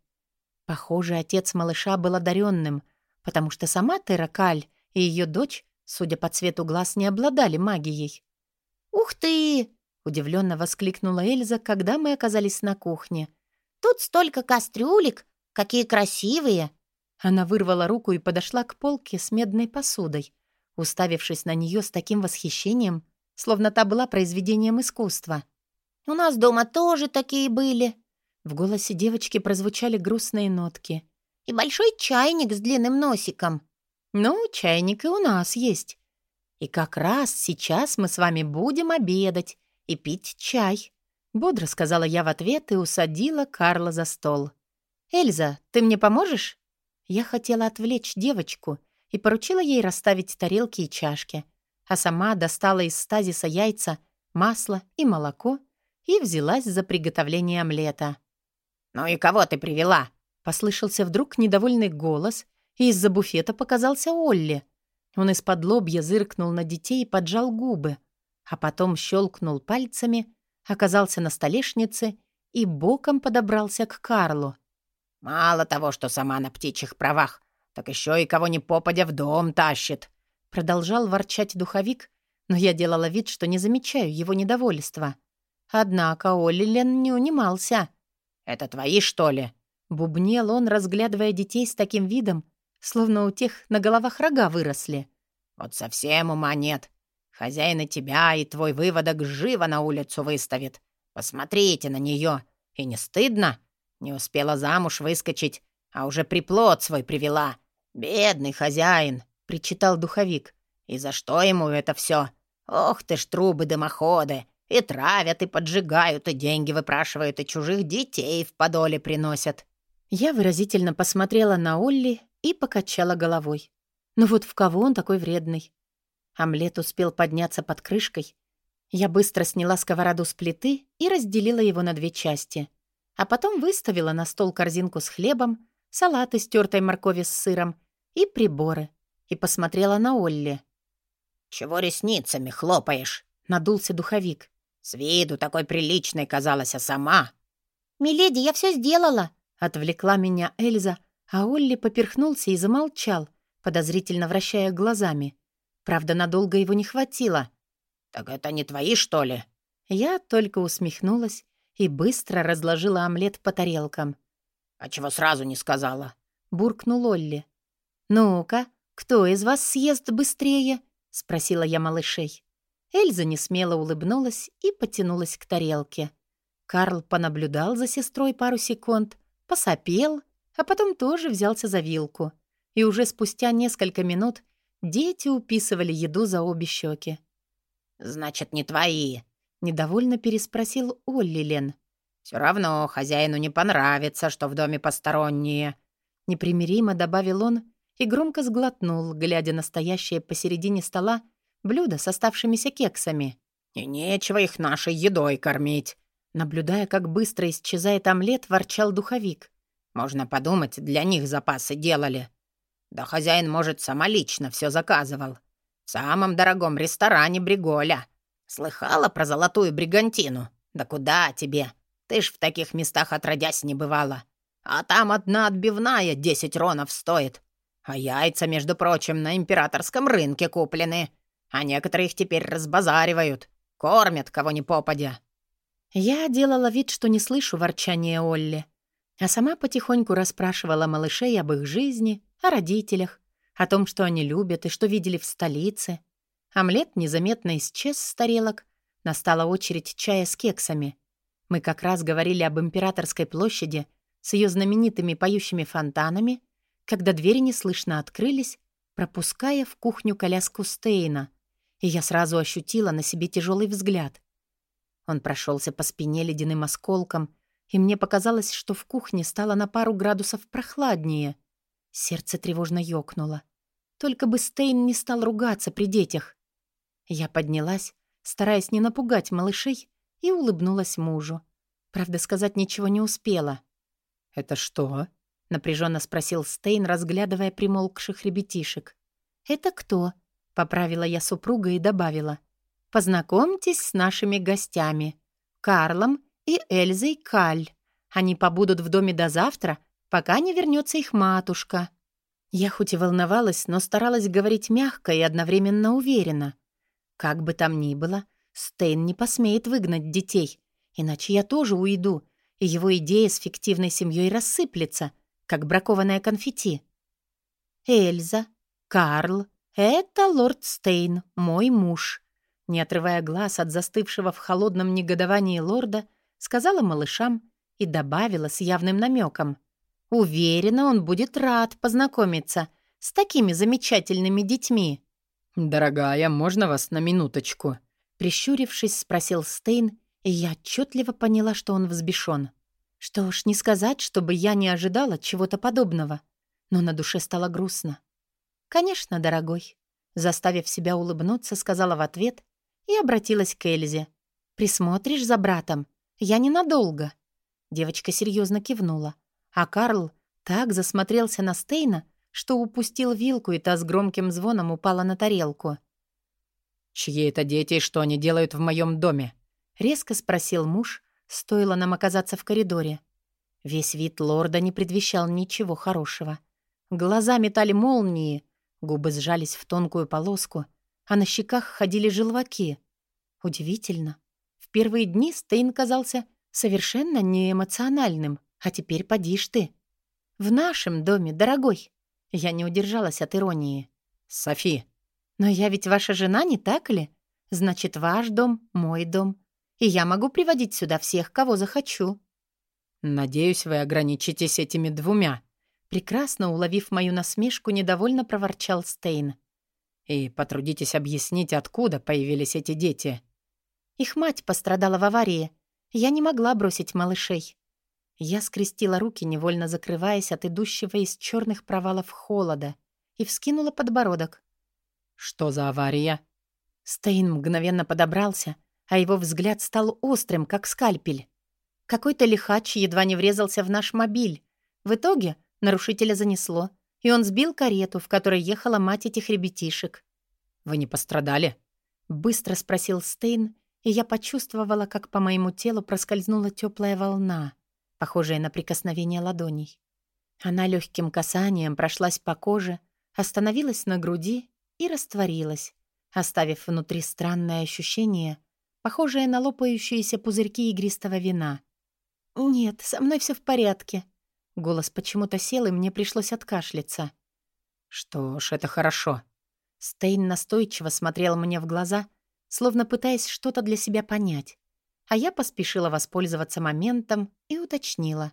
Похоже, отец малыша был одаренным, потому что сама Терракаль и ее дочь, судя по цвету глаз, не обладали магией.
«Ух ты!»
— удивленно воскликнула Эльза, когда мы оказались на кухне.
«Тут столько кастрюлек, Какие красивые!»
Она вырвала руку и подошла к полке с медной посудой, уставившись на нее с таким восхищением, словно та была произведением искусства.
«У нас дома тоже такие были».
В голосе девочки прозвучали грустные нотки.
«И большой чайник с длинным носиком».
«Ну, чайник и у нас есть. И как раз сейчас мы с вами будем обедать и пить чай», — бодро сказала я в ответ и усадила Карла за стол. «Эльза, ты мне поможешь?» Я хотела отвлечь девочку и поручила ей расставить тарелки и чашки, а сама достала из стазиса яйца, масло и молоко и взялась за приготовление омлета.
«Ну и кого ты привела?»
Послышался вдруг недовольный голос, и из-за буфета показался Олли. Он из-под лобья зыркнул на детей и поджал губы, а потом щелкнул пальцами, оказался на столешнице и боком подобрался к Карлу.
Мало того, что сама на птичьих правах, так еще и кого ни попадя в дом тащит.
Продолжал ворчать духовик, но я делала вид, что не замечаю его недовольства. Однако Оллилен не унимался.
«Это твои, что ли?»
Бубнел он, разглядывая детей с таким видом, словно у тех на головах рога выросли.
«Вот совсем ума нет. Хозяин и тебя, и твой выводок живо на улицу выставит. Посмотрите на нее. И не стыдно? Не успела замуж выскочить, а уже приплод свой привела. Бедный хозяин!» — причитал духовик. «И за что ему это все? Ох ты ж трубы-дымоходы! И травят, и поджигают, и деньги выпрашивают, и чужих детей в подоле приносят».
Я выразительно посмотрела на Олли и покачала головой. Ну вот в кого он такой вредный? Омлет успел подняться под крышкой. Я быстро сняла сковороду с плиты и разделила его на две части. А потом выставила на стол корзинку с хлебом, салат из тертой моркови с сыром и приборы. И посмотрела на Олли.
«Чего ресницами хлопаешь?» — надулся духовик. «С виду такой приличной казалась, а сама...»
«Миледи, я все сделала!» — отвлекла меня Эльза, а Олли поперхнулся и замолчал, подозрительно вращая глазами. Правда, надолго его не хватило.
«Так это не твои, что ли?»
Я только усмехнулась и быстро разложила омлет по тарелкам.
«А чего сразу не сказала?»
— буркнул Олли. «Ну-ка, кто из вас съест быстрее?» — спросила я малышей. Эльза несмело улыбнулась и потянулась к тарелке. Карл понаблюдал за сестрой пару секунд, посопел, а потом тоже взялся за вилку. И уже спустя несколько минут дети уписывали еду за обе щеки.
«Значит, не твои?»
— недовольно переспросил Олли Лен.
«Все равно хозяину не понравится, что в доме посторонние», —
непримиримо добавил он и громко сглотнул, глядя на стоящее посередине стола блюдо с оставшимися кексами.
«И нечего их нашей едой кормить»,
Наблюдая, как быстро исчезает омлет, ворчал духовик.
«Можно подумать, для них запасы делали. Да хозяин, может, самолично все заказывал. В самом дорогом ресторане Бриголя. Слыхала про золотую бригантину? Да куда тебе? Ты ж в таких местах отродясь не бывала. А там одна отбивная десять ронов стоит. А яйца, между прочим, на императорском рынке куплены. А некоторые их теперь разбазаривают. Кормят кого ни попадя.
Я делала вид, что не слышу ворчания Олли, а сама потихоньку расспрашивала малышей об их жизни, о родителях, о том, что они любят и что видели в столице. Омлет незаметно исчез с тарелок. Настала очередь чая с кексами. Мы как раз говорили об Императорской площади с ее знаменитыми поющими фонтанами, когда двери неслышно открылись, пропуская в кухню коляску Стейна, и я сразу ощутила на себе тяжелый взгляд. Он прошелся по спине ледяным осколком, и мне показалось, что в кухне стало на пару градусов прохладнее. Сердце тревожно ёкнуло. Только бы Стейн не стал ругаться при детях. Я поднялась, стараясь не напугать малышей, и улыбнулась мужу. Правда, сказать ничего не успела.
«Это что?»
— напряженно спросил Стейн, разглядывая примолкших ребятишек. «Это кто?» — поправила я супруга и добавила. «Познакомьтесь с нашими гостями. Карлом и Эльзой Каль. Они побудут в доме до завтра, пока не вернется их матушка». Я хоть и волновалась, но старалась говорить мягко и одновременно уверенно. Как бы там ни было, Стейн не посмеет выгнать детей, иначе я тоже уйду, и его идея с фиктивной семьей рассыплется, как бракованное конфетти. «Эльза, Карл, это лорд Стейн, мой муж», не отрывая глаз от застывшего в холодном негодовании лорда, сказала малышам и добавила с явным намеком. «Уверена, он будет рад познакомиться с такими замечательными детьми».
«Дорогая, можно вас на минуточку?»
Прищурившись, спросил Стейн, и я отчетливо поняла, что он взбешен. Что уж не сказать, чтобы я не ожидала чего-то подобного. Но на душе стало грустно. «Конечно, дорогой», — заставив себя улыбнуться, сказала в ответ и обратилась к Эльзе. «Присмотришь за братом? Я ненадолго». Девочка серьезно кивнула, а Карл так засмотрелся на Стейна, что упустил вилку, и та с громким звоном упала на тарелку.
«Чьи это дети и что они делают в моем доме?»
— резко спросил муж, стоило нам оказаться в коридоре. Весь вид лорда не предвещал ничего хорошего. Глаза метали молнии, губы сжались в тонкую полоску, а на щеках ходили желваки. Удивительно. В первые дни Стейн казался совершенно неэмоциональным, а теперь поди ж ты. В нашем доме, дорогой. Я не удержалась от иронии.
«Софи!»
«Но я ведь ваша жена, не так ли? Значит, ваш дом — мой дом. И я могу приводить сюда всех, кого захочу».
«Надеюсь, вы ограничитесь этими двумя»,
Прекрасно уловив мою насмешку, недовольно проворчал Стейн.
«И потрудитесь объяснить, откуда появились эти дети».
«Их мать пострадала в аварии. Я не могла бросить малышей». Я скрестила руки, невольно закрываясь от идущего из черных провалов холода, и вскинула подбородок.
«Что за авария?»
Стейн мгновенно подобрался, а его взгляд стал острым, как скальпель. Какой-то лихач едва не врезался в наш мобиль. В итоге Нарушителя занесло, и он сбил карету, в которой ехала мать этих ребятишек.
«Вы не пострадали?»
Быстро спросил Стейн, и я почувствовала, как по моему телу проскользнула теплая волна, похожая на прикосновение ладоней. Она легким касанием прошлась по коже, остановилась на груди и растворилась, оставив внутри странное ощущение, похожее на лопающиеся пузырьки игристого вина. «Нет, со мной все в порядке», Голос почему-то сел, и мне пришлось откашляться.
«Что ж, это хорошо».
Стейн настойчиво смотрел мне в глаза, словно пытаясь что-то для себя понять. А я поспешила воспользоваться моментом и уточнила.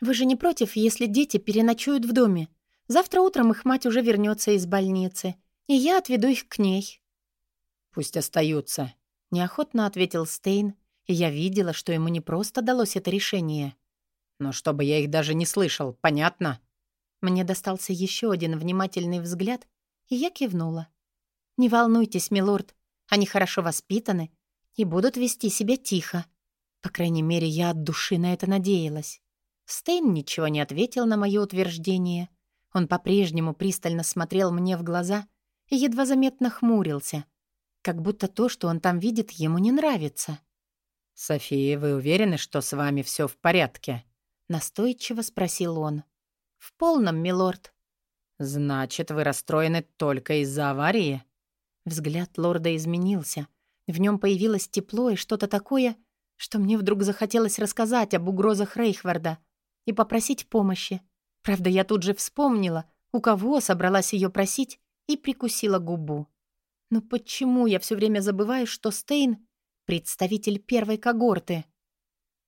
«Вы же не против, если дети переночуют в доме? Завтра утром их мать уже вернется из больницы, и я отведу их к ней».
«Пусть остаются», —
неохотно ответил Стейн, и я видела, что ему не просто далось это решение.
Но чтобы я их даже не слышал, понятно?»
Мне достался еще один внимательный взгляд, и я кивнула. «Не волнуйтесь, милорд, они хорошо воспитаны и будут вести себя тихо. По крайней мере, я от души на это надеялась». Стейн ничего не ответил на мое утверждение. Он по-прежнему пристально смотрел мне в глаза и едва заметно хмурился, как будто то, что он там видит, ему не нравится.
«София, вы уверены, что с вами все в порядке?»
Настойчиво спросил он. «В полном, милорд».
«Значит, вы расстроены только из-за аварии?»
Взгляд лорда изменился. В нем появилось тепло и что-то такое, что мне вдруг захотелось рассказать об угрозах Рейхварда и попросить помощи. Правда, я тут же вспомнила, у кого собралась ее просить, и прикусила губу. Но почему я все время забываю, что Стейн — представитель первой когорты?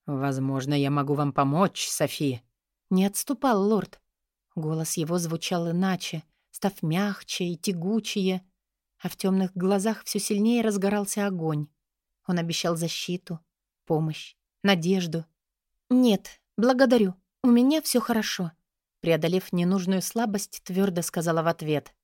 «Возможно, я могу вам помочь, Софи».
Не отступал лорд. Голос его звучал иначе, став мягче и тягучее, а в темных глазах все сильнее разгорался огонь. Он обещал защиту, помощь, надежду. «Нет, благодарю, у меня все хорошо», преодолев ненужную слабость, твердо сказала в ответ.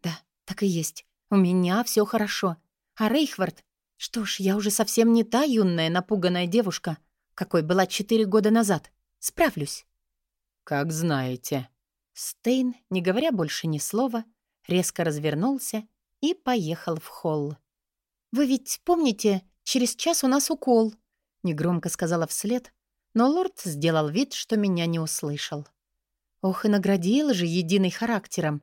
«Да, так и есть, у меня все хорошо. А Рейхвард? Что ж, я уже совсем не та юная напуганная девушка, какой была четыре года назад. Справлюсь».
«Как знаете».
Стейн, не говоря больше ни слова, резко развернулся и поехал в холл. «Вы ведь помните, через час у нас укол?» — негромко сказала вслед, но лорд сделал вид, что меня не услышал. Ох, и наградил же единый характером.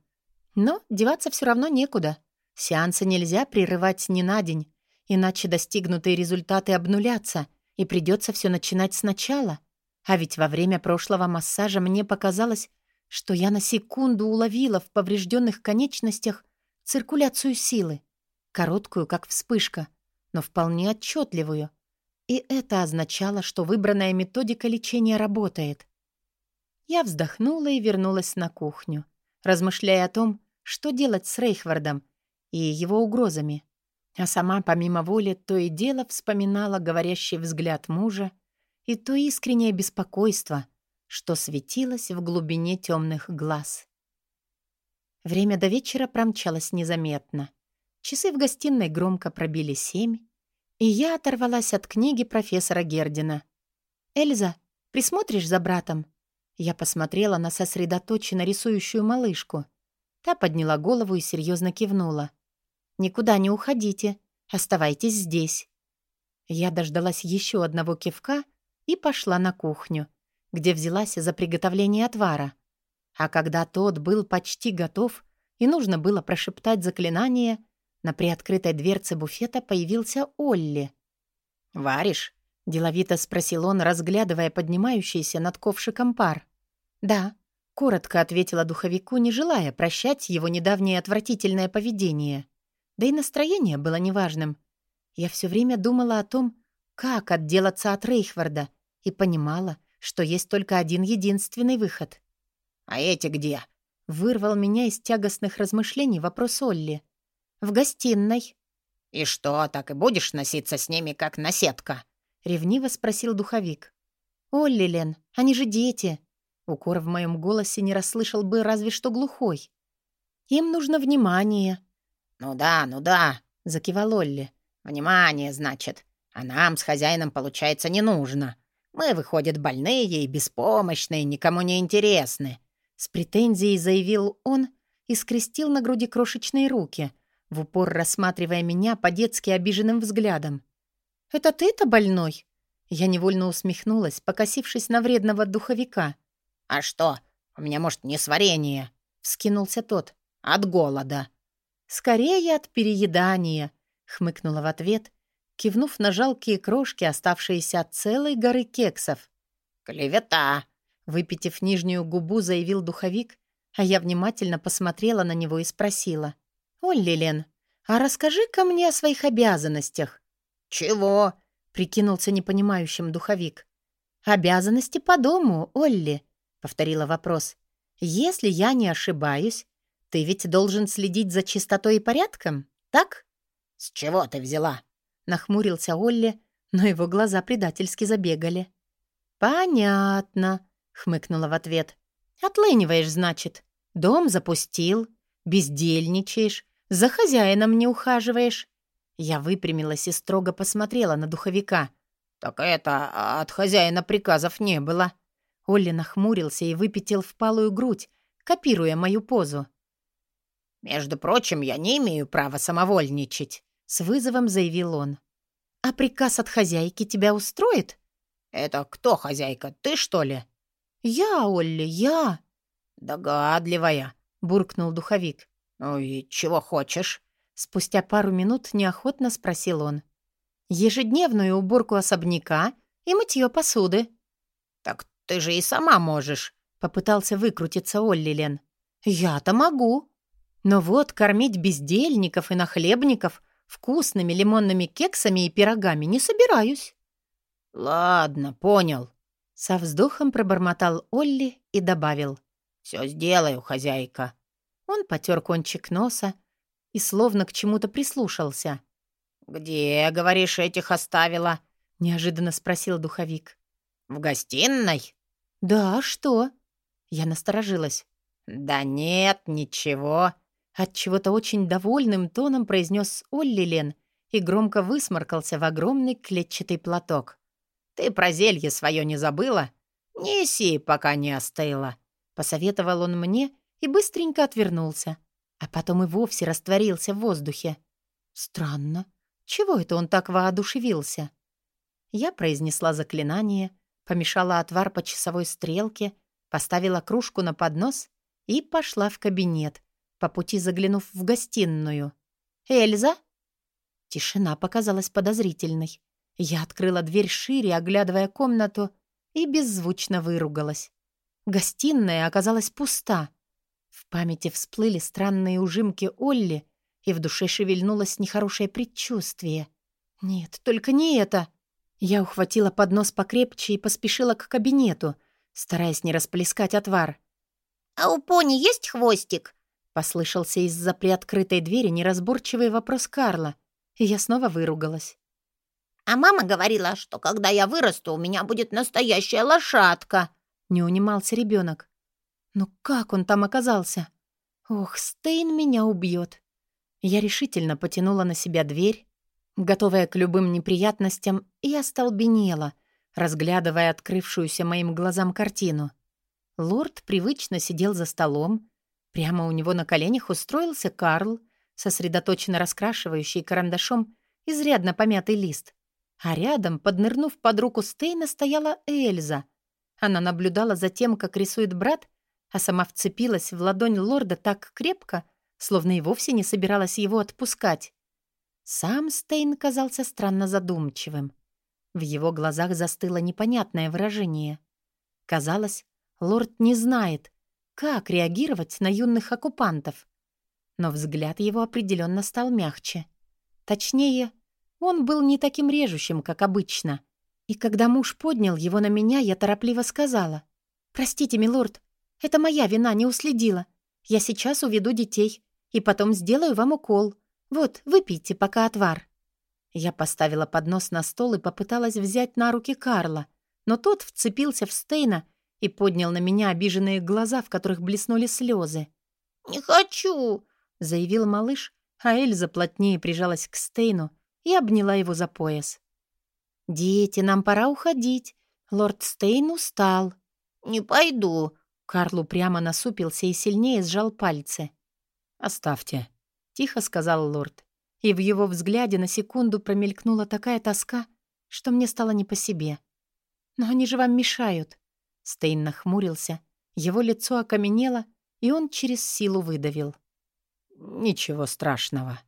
Но деваться все равно некуда. Сеансы нельзя прерывать ни на день, иначе достигнутые результаты обнулятся, и придется все начинать сначала. А ведь во время прошлого массажа мне показалось, что я на секунду уловила в поврежденных конечностях циркуляцию силы. Короткую, как вспышка, но вполне отчетливую. И это означало, что выбранная методика лечения работает. Я вздохнула и вернулась на кухню, размышляя о том, что делать с Рейхвардом и его угрозами. А сама, помимо воли, то и дело вспоминала говорящий взгляд мужа и то искреннее беспокойство, что светилось в глубине темных глаз. Время до вечера промчалось незаметно. Часы в гостиной громко пробили семь, и я оторвалась от книги профессора Гердина. «Эльза, присмотришь за братом?» Я посмотрела на сосредоточенно рисующую малышку. Та подняла голову и серьезно кивнула. Никуда не уходите. Оставайтесь здесь». Я дождалась еще одного кивка и пошла на кухню, где взялась за приготовление отвара. А когда тот был почти готов и нужно было прошептать заклинание, На приоткрытой дверце буфета появился Олли.
«Варишь?»
— деловито спросил он, разглядывая поднимающийся над ковшиком пар. «Да», — коротко ответила духовику, не желая прощать его недавнее отвратительное поведение. Да и настроение было неважным. Я все время думала о том, как отделаться от Рейхварда, и понимала, что есть только один единственный выход.
«А эти где?»
— вырвал меня из тягостных размышлений вопрос Олли. «В гостиной».
«И что, так и будешь носиться с ними, как наседка?»
— ревниво спросил духовик. «Олли, Лен, они же дети!» Укор в моем голосе не расслышал бы разве что глухой. «Им нужно внимание».
«Ну да, ну да», —
закивал Олли.
«Внимание, значит. А нам с хозяином, получается, не нужно. Мы, выходят, больные и беспомощные, никому не интересны».
С претензией заявил он и скрестил на груди крошечные руки, в упор рассматривая меня по-детски обиженным взглядом. «Это ты-то больной?» Я невольно усмехнулась, покосившись на вредного духовика.
«А что? У меня, может, не сварение?» — вскинулся тот. «От голода».
«Скорее от переедания», — хмыкнула в ответ, кивнув на жалкие крошки, оставшиеся от целой горы кексов.
«Клевета!»
— выпитив нижнюю губу, заявил духовик, а я внимательно посмотрела на него и спросила. «Олли, Лен, а расскажи-ка мне о своих обязанностях».
«Чего?»
— прикинулся непонимающим духовик. «Обязанности по дому, Олли», — повторила вопрос. «Если я не ошибаюсь, ты ведь должен следить за чистотой и порядком, так?»
«С чего ты взяла?»
— нахмурился Олли, но его глаза предательски забегали. «Понятно», — хмыкнула в ответ. «Отлыниваешь, значит. Дом запустил, бездельничаешь, за хозяином не ухаживаешь». Я выпрямилась и строго посмотрела на духовика.
«Так это а от хозяина приказов не было».
Олли нахмурился и выпятил впалую грудь, копируя мою позу.
«Между прочим, я не имею права самовольничать», —
с вызовом заявил он. «А приказ от хозяйки тебя устроит?»
«Это кто хозяйка? Ты, что ли?»
«Я, Олли, я!»
«Догадливая», — буркнул духовик. «Ну и чего хочешь?»
Спустя пару минут неохотно спросил он. «Ежедневную уборку особняка и мытье посуды».
«Так ты же и сама можешь», —
попытался выкрутиться Олли Лен. «Я-то могу. Но вот кормить бездельников и нахлебников вкусными лимонными кексами и пирогами не собираюсь».
«Ладно, понял», —
со вздохом пробормотал Олли и добавил.
«Все сделаю, хозяйка».
Он потер кончик носа, и словно к чему-то прислушался.
«Где, говоришь, этих оставила?»
— неожиданно спросил духовик.
«В гостиной?»
«Да, а что?» Я насторожилась.
«Да нет, ничего».
От чего-то очень довольным тоном произнес Олли Лен и громко высморкался в огромный клетчатый платок.
«Ты про зелье свое не забыла? Неси, пока не остыло», —
посоветовал он мне и быстренько отвернулся а потом и вовсе растворился в воздухе. Странно. Чего это он так воодушевился? Я произнесла заклинание, помешала отвар по часовой стрелке, поставила кружку на поднос и пошла в кабинет, по пути заглянув в гостиную. «Эльза?» Тишина показалась подозрительной. Я открыла дверь шире, оглядывая комнату, и беззвучно выругалась. Гостиная оказалась пуста — в памяти всплыли странные ужимки Олли, и в душе шевельнулось нехорошее предчувствие. «Нет, только не это!» Я ухватила поднос покрепче и поспешила к кабинету, стараясь не расплескать отвар.
«А у пони есть хвостик?»
— послышался из-за приоткрытой двери неразборчивый вопрос Карла, и я снова выругалась.
«А мама говорила, что когда я вырасту, у меня будет настоящая лошадка!»
— не унимался ребенок. Но как он там оказался? Ох, Стейн меня убьет. Я решительно потянула на себя дверь, готовая к любым неприятностям, и остолбенела, разглядывая открывшуюся моим глазам картину. Лорд привычно сидел за столом. Прямо у него на коленях устроился Карл, сосредоточенно раскрашивающий карандашом изрядно помятый лист. А рядом, поднырнув под руку Стейна, стояла Эльза. Она наблюдала за тем, как рисует брат, а сама вцепилась в ладонь лорда так крепко, словно и вовсе не собиралась его отпускать. Сам Стейн казался странно задумчивым. В его глазах застыло непонятное выражение. Казалось, лорд не знает, как реагировать на юных оккупантов. Но взгляд его определенно стал мягче. Точнее, он был не таким режущим, как обычно. И когда муж поднял его на меня, я торопливо сказала. «Простите, милорд, это моя вина, не уследила. Я сейчас уведу детей и потом сделаю вам укол. Вот, выпейте пока отвар». Я поставила поднос на стол и попыталась взять на руки Карла, но тот вцепился в Стейна и поднял на меня обиженные глаза, в которых блеснули слезы.
«Не хочу!»
— заявил малыш, а Эльза плотнее прижалась к Стейну и обняла его за пояс. «Дети, нам пора уходить. Лорд Стейн устал».
«Не пойду».
Карлу прямо насупился и сильнее сжал пальцы.
«Оставьте», —
тихо сказал лорд. И в его взгляде на секунду промелькнула такая тоска, что мне стало не по себе. «Но они же вам мешают». Стейн нахмурился, его лицо окаменело, и он через силу выдавил.
«Ничего страшного».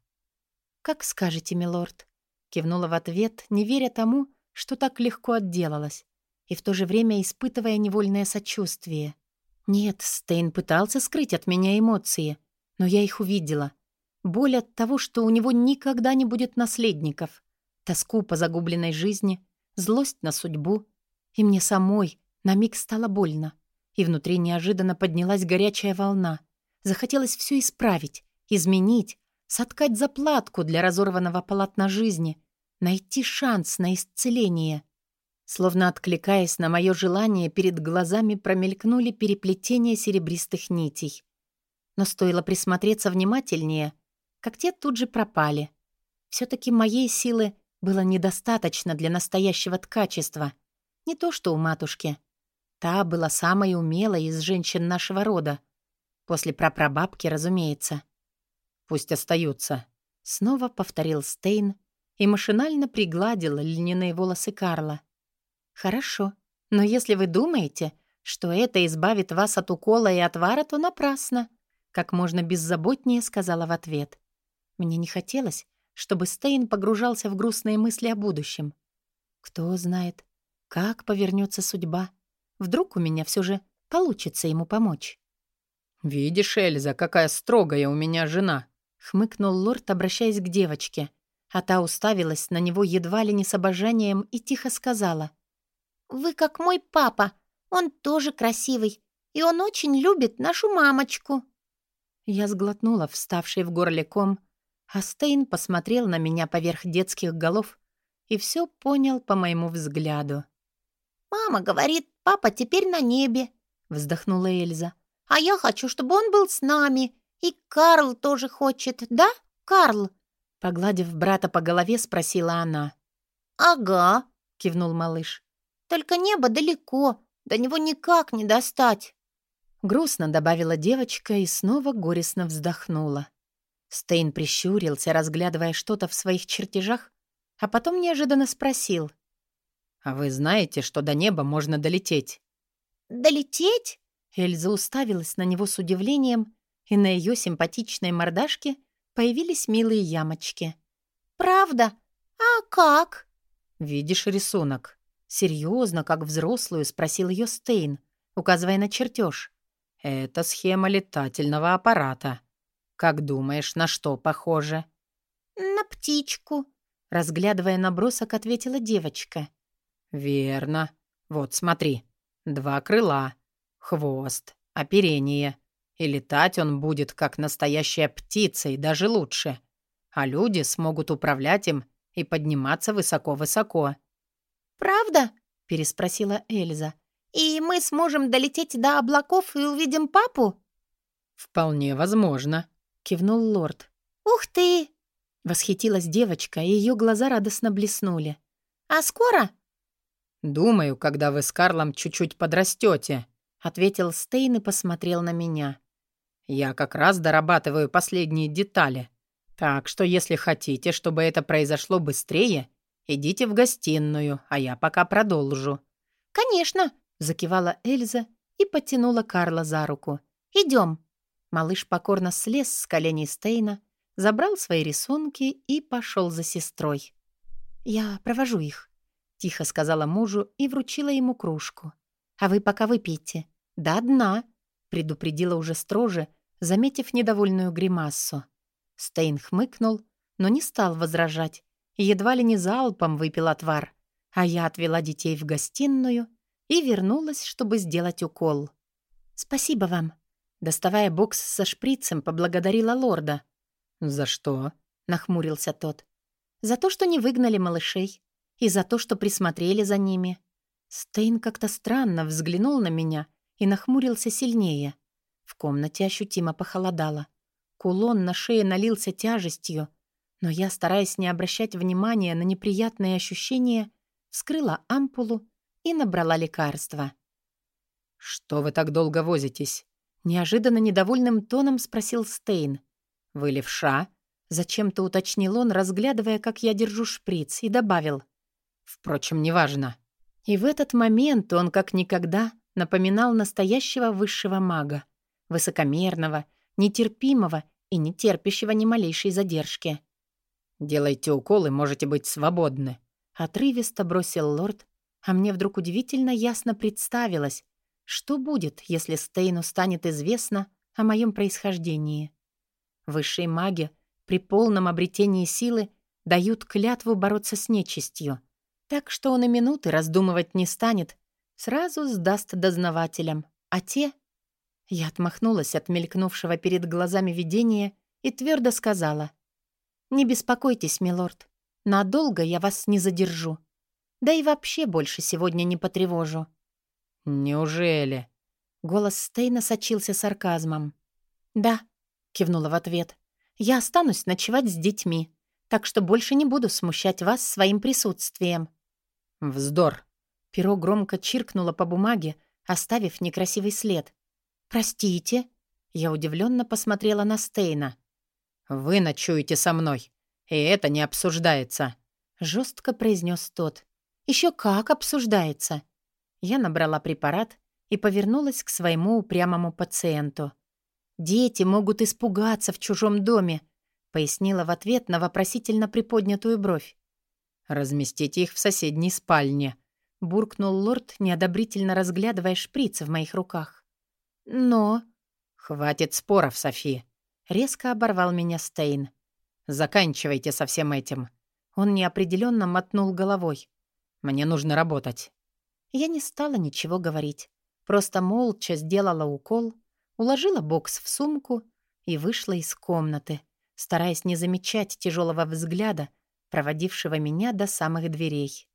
«Как скажете, милорд», — кивнула в ответ, не веря тому, что так легко отделалась, и в то же время испытывая невольное сочувствие. Нет, Стейн пытался скрыть от меня эмоции, но я их увидела. Боль от того, что у него никогда не будет наследников, тоску по загубленной жизни, злость на судьбу. И мне самой на миг стало больно, и внутри неожиданно поднялась горячая волна. Захотелось все исправить, изменить, соткать заплатку для разорванного полотна жизни, найти шанс на исцеление. Словно откликаясь на мое желание, перед глазами промелькнули переплетения серебристых нитей. Но стоило присмотреться внимательнее, как те тут же пропали. все таки моей силы было недостаточно для настоящего ткачества. Не то что у матушки — Та была самой умелой из женщин нашего рода. После прапрабабки, разумеется.
«Пусть остаются», —
снова повторил Стейн и машинально пригладил льняные волосы Карла. «Хорошо, но если вы думаете, что это избавит вас от укола и отвара, то напрасно», — как можно беззаботнее сказала в ответ. Мне не хотелось, чтобы Стейн погружался в грустные мысли о будущем. Кто знает, как повернется судьба. Вдруг у меня все же получится ему помочь.
«Видишь, Эльза, какая строгая у меня жена!»
— хмыкнул лорд, обращаясь к девочке. А та уставилась на него едва ли не с обожанием и тихо сказала.
«Вы как мой папа. Он тоже красивый. И он очень любит нашу мамочку».
Я сглотнула вставший в горле ком, а Стейн посмотрел на меня поверх детских голов и все понял по моему взгляду.
«Мама говорит, папа теперь на небе», — вздохнула Эльза. «А я хочу, чтобы он был с нами. И Карл тоже хочет, да, Карл?»
Погладив брата по голове, спросила она.
«Ага», — кивнул малыш. «Только небо далеко, до него никак не достать».
Грустно добавила девочка и снова горестно вздохнула. Стейн прищурился, разглядывая что-то в своих чертежах, а потом неожиданно спросил.
«А вы знаете, что до неба можно долететь?»
«Долететь?»
Эльза уставилась на него с удивлением, и на ее симпатичной мордашке появились милые ямочки.
«Правда? А как?»
«Видишь рисунок?»
Серьезно, как взрослую, спросил ее Стейн, указывая на чертеж.
«Это схема летательного аппарата. Как думаешь, на что похоже?»
«На птичку», —
разглядывая набросок, ответила девочка.
«Верно. Вот смотри. Два крыла, хвост, оперение. И летать он будет, как настоящая птица, и даже лучше. А люди смогут управлять им и подниматься высоко-высоко».
«Правда?» — переспросила Эльза. «И мы сможем долететь до облаков и увидим папу?»
«Вполне возможно», — кивнул лорд.
«Ух ты!»
— восхитилась девочка, и ее глаза радостно блеснули.
«А скоро?»
«Думаю, когда вы с Карлом чуть-чуть подрастете», —
ответил Стейн и посмотрел на меня.
«Я как раз дорабатываю последние детали. Так что, если хотите, чтобы это произошло быстрее, идите в гостиную, а я пока продолжу».
«Конечно», — закивала Эльза и потянула Карла за руку. «Идем».
Малыш покорно слез с коленей Стейна, забрал свои рисунки и пошел за сестрой. «Я провожу их», — тихо сказала мужу и вручила ему кружку. «А вы пока выпейте. До дна», — предупредила уже строже, заметив недовольную гримассу. Стейн хмыкнул, но не стал возражать, едва ли не залпом выпил отвар, а я отвела детей в гостиную и вернулась, чтобы сделать укол. «Спасибо вам», — доставая бокс со шприцем, поблагодарила лорда.
«За что?»
— нахмурился тот. «За то, что не выгнали малышей, и за то, что присмотрели за ними». Стейн как-то странно взглянул на меня и нахмурился сильнее. В комнате ощутимо похолодало. Кулон на шее налился тяжестью, но я, стараясь не обращать внимания на неприятные ощущения, вскрыла ампулу и набрала лекарства.
«Что вы так долго возитесь?»
Неожиданно недовольным тоном спросил Стейн. «Вы левша?» Зачем-то уточнил он, разглядывая, как я держу шприц, и добавил.
«Впрочем, неважно».
И в этот момент он, как никогда, напоминал настоящего высшего мага. Высокомерного, нетерпимого и не терпящего ни малейшей задержки.
«Делайте уколы, можете быть свободны», —
отрывисто бросил лорд, а мне вдруг удивительно ясно представилось, что будет, если Стейну станет известно о моем происхождении. Высшие маги при полном обретении силы дают клятву бороться с нечистью, так что он и минуты раздумывать не станет, сразу сдаст дознавателям, а те я отмахнулась от мелькнувшего перед глазами видения и твердо сказала. «Не беспокойтесь, милорд. Надолго я вас не задержу. Да и вообще больше сегодня не потревожу».
«Неужели?»
Голос Стейна сочился сарказмом. «Да», — кивнула в ответ. «Я останусь ночевать с детьми, так что больше не буду смущать вас своим присутствием».
«Вздор!»
Перо громко чиркнуло по бумаге, оставив некрасивый след. «Простите?» Я удивленно посмотрела на Стейна.
«Вы ночуете со мной, и это не обсуждается», —
жестко произнес тот. «Еще как обсуждается!» Я набрала препарат и повернулась к своему упрямому пациенту. «Дети могут испугаться в чужом доме», — пояснила в ответ на вопросительно приподнятую бровь.
«Разместите их в соседней спальне», — буркнул лорд, неодобрительно разглядывая шприцы в моих руках. «Но...» «Хватит споров, Софи!»
Резко оборвал меня Стейн.
«Заканчивайте со всем этим!»
Он неопределенно мотнул головой.
«Мне нужно работать!»
Я не стала ничего говорить. Просто молча сделала укол, уложила бокс в сумку и вышла из комнаты, стараясь не замечать тяжелого взгляда, проводившего меня до самых дверей.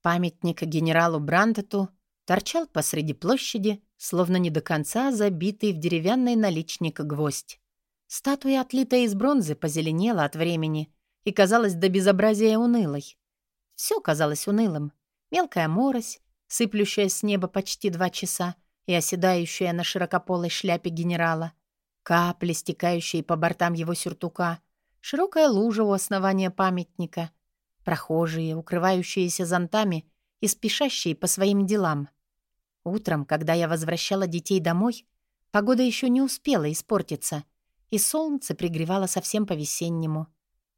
Памятник генералу Брандету торчал посреди площади, словно не до конца забитый в деревянный наличник гвоздь. Статуя, отлитая из бронзы, позеленела от времени и казалась до безобразия унылой. Все казалось унылым. Мелкая морось, сыплющая с неба почти два часа и оседающая на широкополой шляпе генерала, капли, стекающие по бортам его сюртука, широкая лужа у основания памятника, прохожие, укрывающиеся зонтами и спешащие по своим делам — Утром, когда я возвращала детей домой, погода еще не успела испортиться, и солнце пригревало совсем по-весеннему.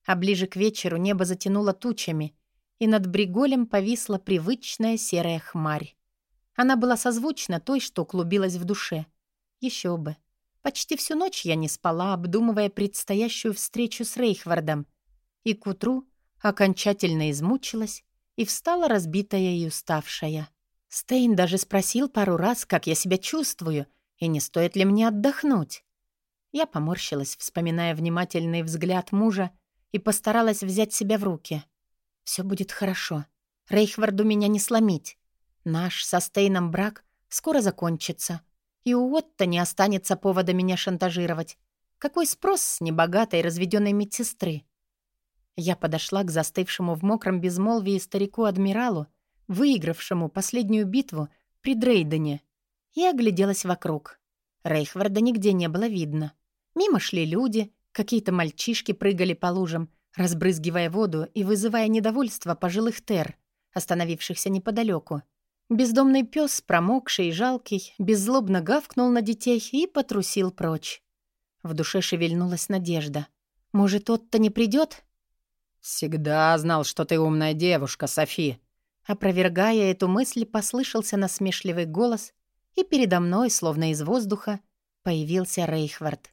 А ближе к вечеру небо затянуло тучами, и над Бриголем повисла привычная серая хмарь. Она была созвучна той, что клубилась в душе. Еще бы. Почти всю ночь я не спала, обдумывая предстоящую встречу с Рейхвардом. И к утру окончательно измучилась и встала разбитая и уставшая. Стейн даже спросил пару раз, как я себя чувствую и не стоит ли мне отдохнуть. Я поморщилась, вспоминая внимательный взгляд мужа, и постаралась взять себя в руки. Все будет хорошо. Рейхварду меня не сломить. Наш со Стейном брак скоро закончится. И у Отто не останется повода меня шантажировать. Какой спрос с небогатой разведенной медсестры? Я подошла к застывшему в мокром безмолвии старику-адмиралу выигравшему последнюю битву при Дрейдене, и огляделась вокруг. Рейхварда нигде не было видно. Мимо шли люди, какие-то мальчишки прыгали по лужам, разбрызгивая воду и вызывая недовольство пожилых тер, остановившихся неподалеку. Бездомный пес, промокший и жалкий, беззлобно гавкнул на детей и потрусил прочь. В душе шевельнулась надежда. Может, Отто не придет?
«Всегда знал, что ты умная девушка, Софи».
Опровергая эту мысль, послышался насмешливый голос, и передо мной, словно из воздуха, появился Рейхвард.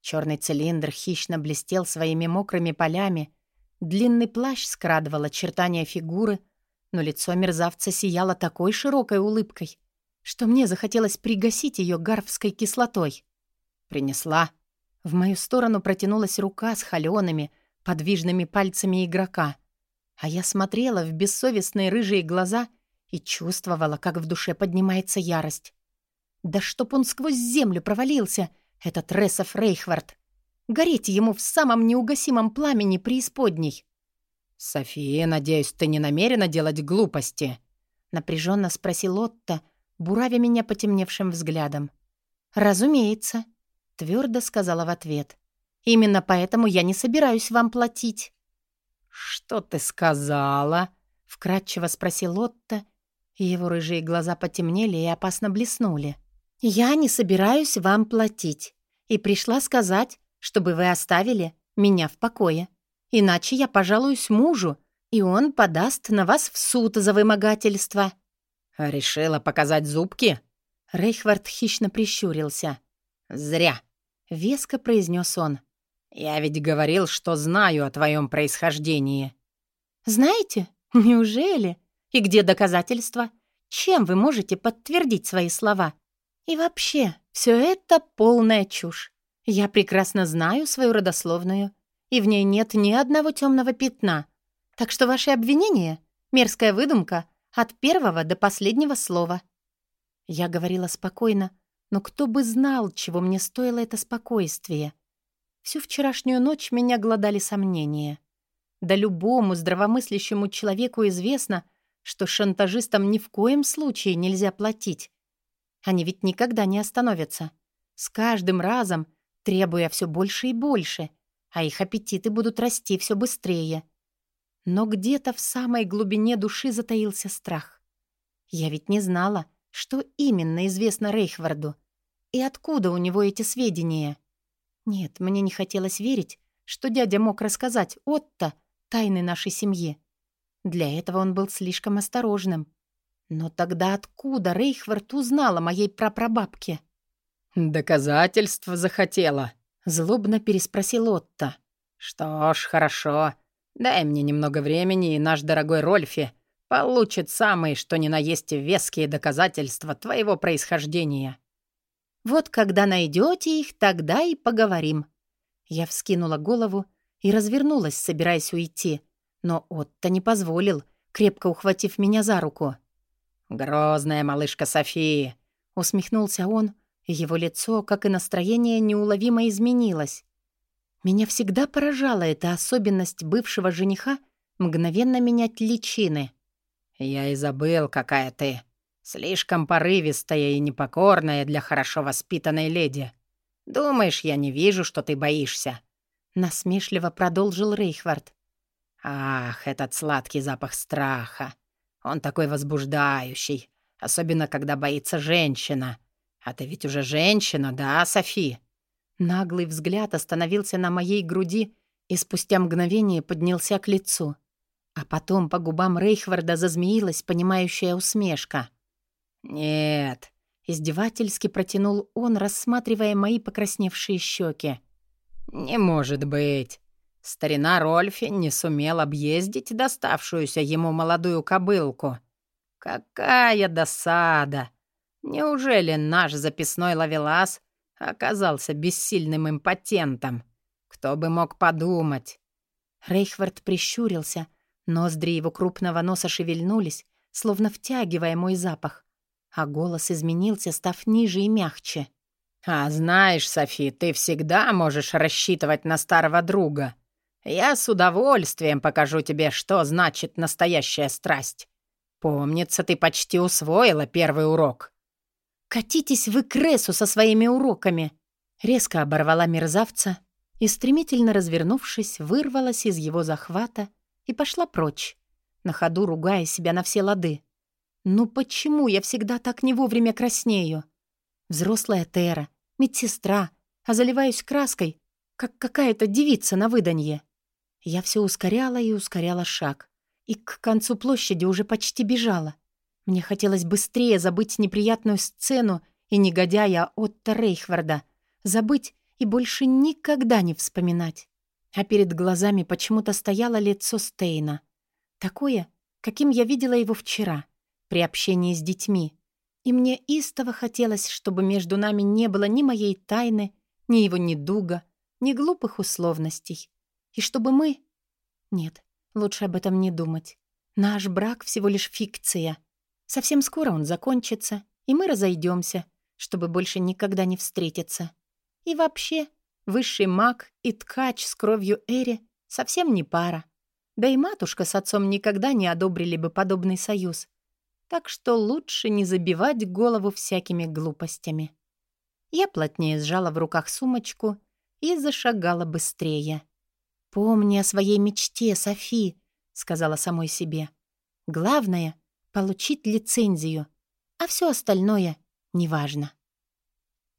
Черный цилиндр хищно блестел своими мокрыми полями, длинный плащ скрадывал очертания фигуры, но лицо мерзавца сияло такой широкой улыбкой, что мне захотелось пригасить ее гарфской кислотой. «Принесла». В мою сторону протянулась рука с холеными, подвижными пальцами игрока. А я смотрела в бессовестные рыжие глаза и чувствовала, как в душе поднимается ярость. Да чтоб он сквозь землю провалился, этот Ресов Рейхвард. Гореть ему в самом неугасимом пламени преисподней.
«София, надеюсь, ты не намерена делать глупости?»
Напряженно спросил Отто, буравя меня потемневшим взглядом. «Разумеется», — твердо сказала в ответ. Именно поэтому я не собираюсь вам платить».
«Что ты сказала?» — вкратчиво спросил Отто, и его рыжие глаза потемнели и опасно блеснули.
«Я не собираюсь вам платить, и пришла сказать, чтобы вы оставили меня в покое. Иначе я пожалуюсь мужу, и он подаст на вас в суд за вымогательство».
«Решила показать зубки?»
Рейхвард хищно прищурился.
«Зря», — веско произнес он. «Я ведь говорил, что знаю о твоем происхождении».
«Знаете? [laughs] Неужели? И где доказательства? Чем вы можете подтвердить свои слова? И вообще, все это полная чушь. Я прекрасно знаю свою родословную, и в ней нет ни одного темного пятна. Так что ваши обвинения — мерзкая выдумка от первого до последнего слова». Я говорила спокойно, но кто бы знал, чего мне стоило это спокойствие — Всю вчерашнюю ночь меня глодали сомнения. Да любому здравомыслящему человеку известно, что шантажистам ни в коем случае нельзя платить. Они ведь никогда не остановятся. С каждым разом требуя все больше и больше, а их аппетиты будут расти все быстрее. Но где-то в самой глубине души затаился страх. Я ведь не знала, что именно известно Рейхварду и откуда у него эти сведения. Нет, мне не хотелось верить, что дядя мог рассказать Отто тайны нашей семьи. Для этого он был слишком осторожным. Но тогда откуда Рейхвард узнал о моей прапрабабке?
«Доказательства захотела», —
злобно переспросил Отто.
«Что ж, хорошо. Дай мне немного времени, и наш дорогой Рольфи получит самые, что ни на есть веские доказательства твоего происхождения».
Вот когда найдете их, тогда и поговорим». Я вскинула голову и развернулась, собираясь уйти. Но Отто не позволил, крепко ухватив меня за руку.
«Грозная малышка Софии!» — усмехнулся он, его лицо, как и настроение, неуловимо изменилось. Меня всегда поражала эта особенность бывшего жениха мгновенно менять личины. «Я и забыл, какая ты!» Слишком порывистая и непокорная для хорошо воспитанной леди. Думаешь, я не вижу, что ты боишься?»
Насмешливо продолжил Рейхвард.
«Ах, этот сладкий запах страха. Он такой возбуждающий, особенно когда боится женщина. А ты ведь уже женщина, да, Софи?»
Наглый взгляд остановился на моей груди и спустя мгновение поднялся к лицу. А потом по губам Рейхварда зазмеилась понимающая усмешка.
«Нет», —
издевательски протянул он, рассматривая мои покрасневшие щеки.
«Не может быть. Старина Рольфи не сумел объездить доставшуюся ему молодую кобылку. Какая досада! Неужели наш записной ловелас оказался бессильным импотентом? Кто бы мог подумать?»
Рейхвард прищурился, ноздри его крупного носа шевельнулись, словно втягивая мой запах а голос изменился, став ниже и мягче.
«А знаешь, Софи, ты всегда можешь рассчитывать на старого друга. Я с удовольствием покажу тебе, что значит настоящая страсть. Помнится, ты почти усвоила первый урок».
«Катитесь вы к Ресу со своими уроками!» Резко оборвала мерзавца и, стремительно развернувшись, вырвалась из его захвата и пошла прочь, на ходу ругая себя на все лады. Ну почему я всегда так не вовремя краснею? Взрослая Тера, медсестра, а заливаюсь краской,
как какая-то девица на выданье. Я все ускоряла и ускоряла шаг. И к концу площади уже почти бежала. Мне хотелось быстрее забыть неприятную сцену и негодяя Отто Рейхварда. Забыть и больше никогда не вспоминать. А перед глазами почему-то стояло лицо Стейна. Такое, каким я видела его вчера, при общении с детьми. И мне истово хотелось, чтобы между нами не было ни моей тайны, ни его недуга, ни глупых условностей. И чтобы мы... Нет, лучше об этом не думать. Наш брак всего лишь фикция. Совсем скоро он закончится, и мы разойдемся, чтобы больше никогда не встретиться. И вообще, высший маг и ткач с кровью Эри совсем не пара. Да и матушка с отцом никогда не одобрили бы подобный союз. Так что лучше не забивать голову всякими глупостями. Я плотнее сжала в руках сумочку и зашагала быстрее. «Помни о своей мечте, Софи», — сказала самой себе. «Главное — получить лицензию, а все остальное неважно».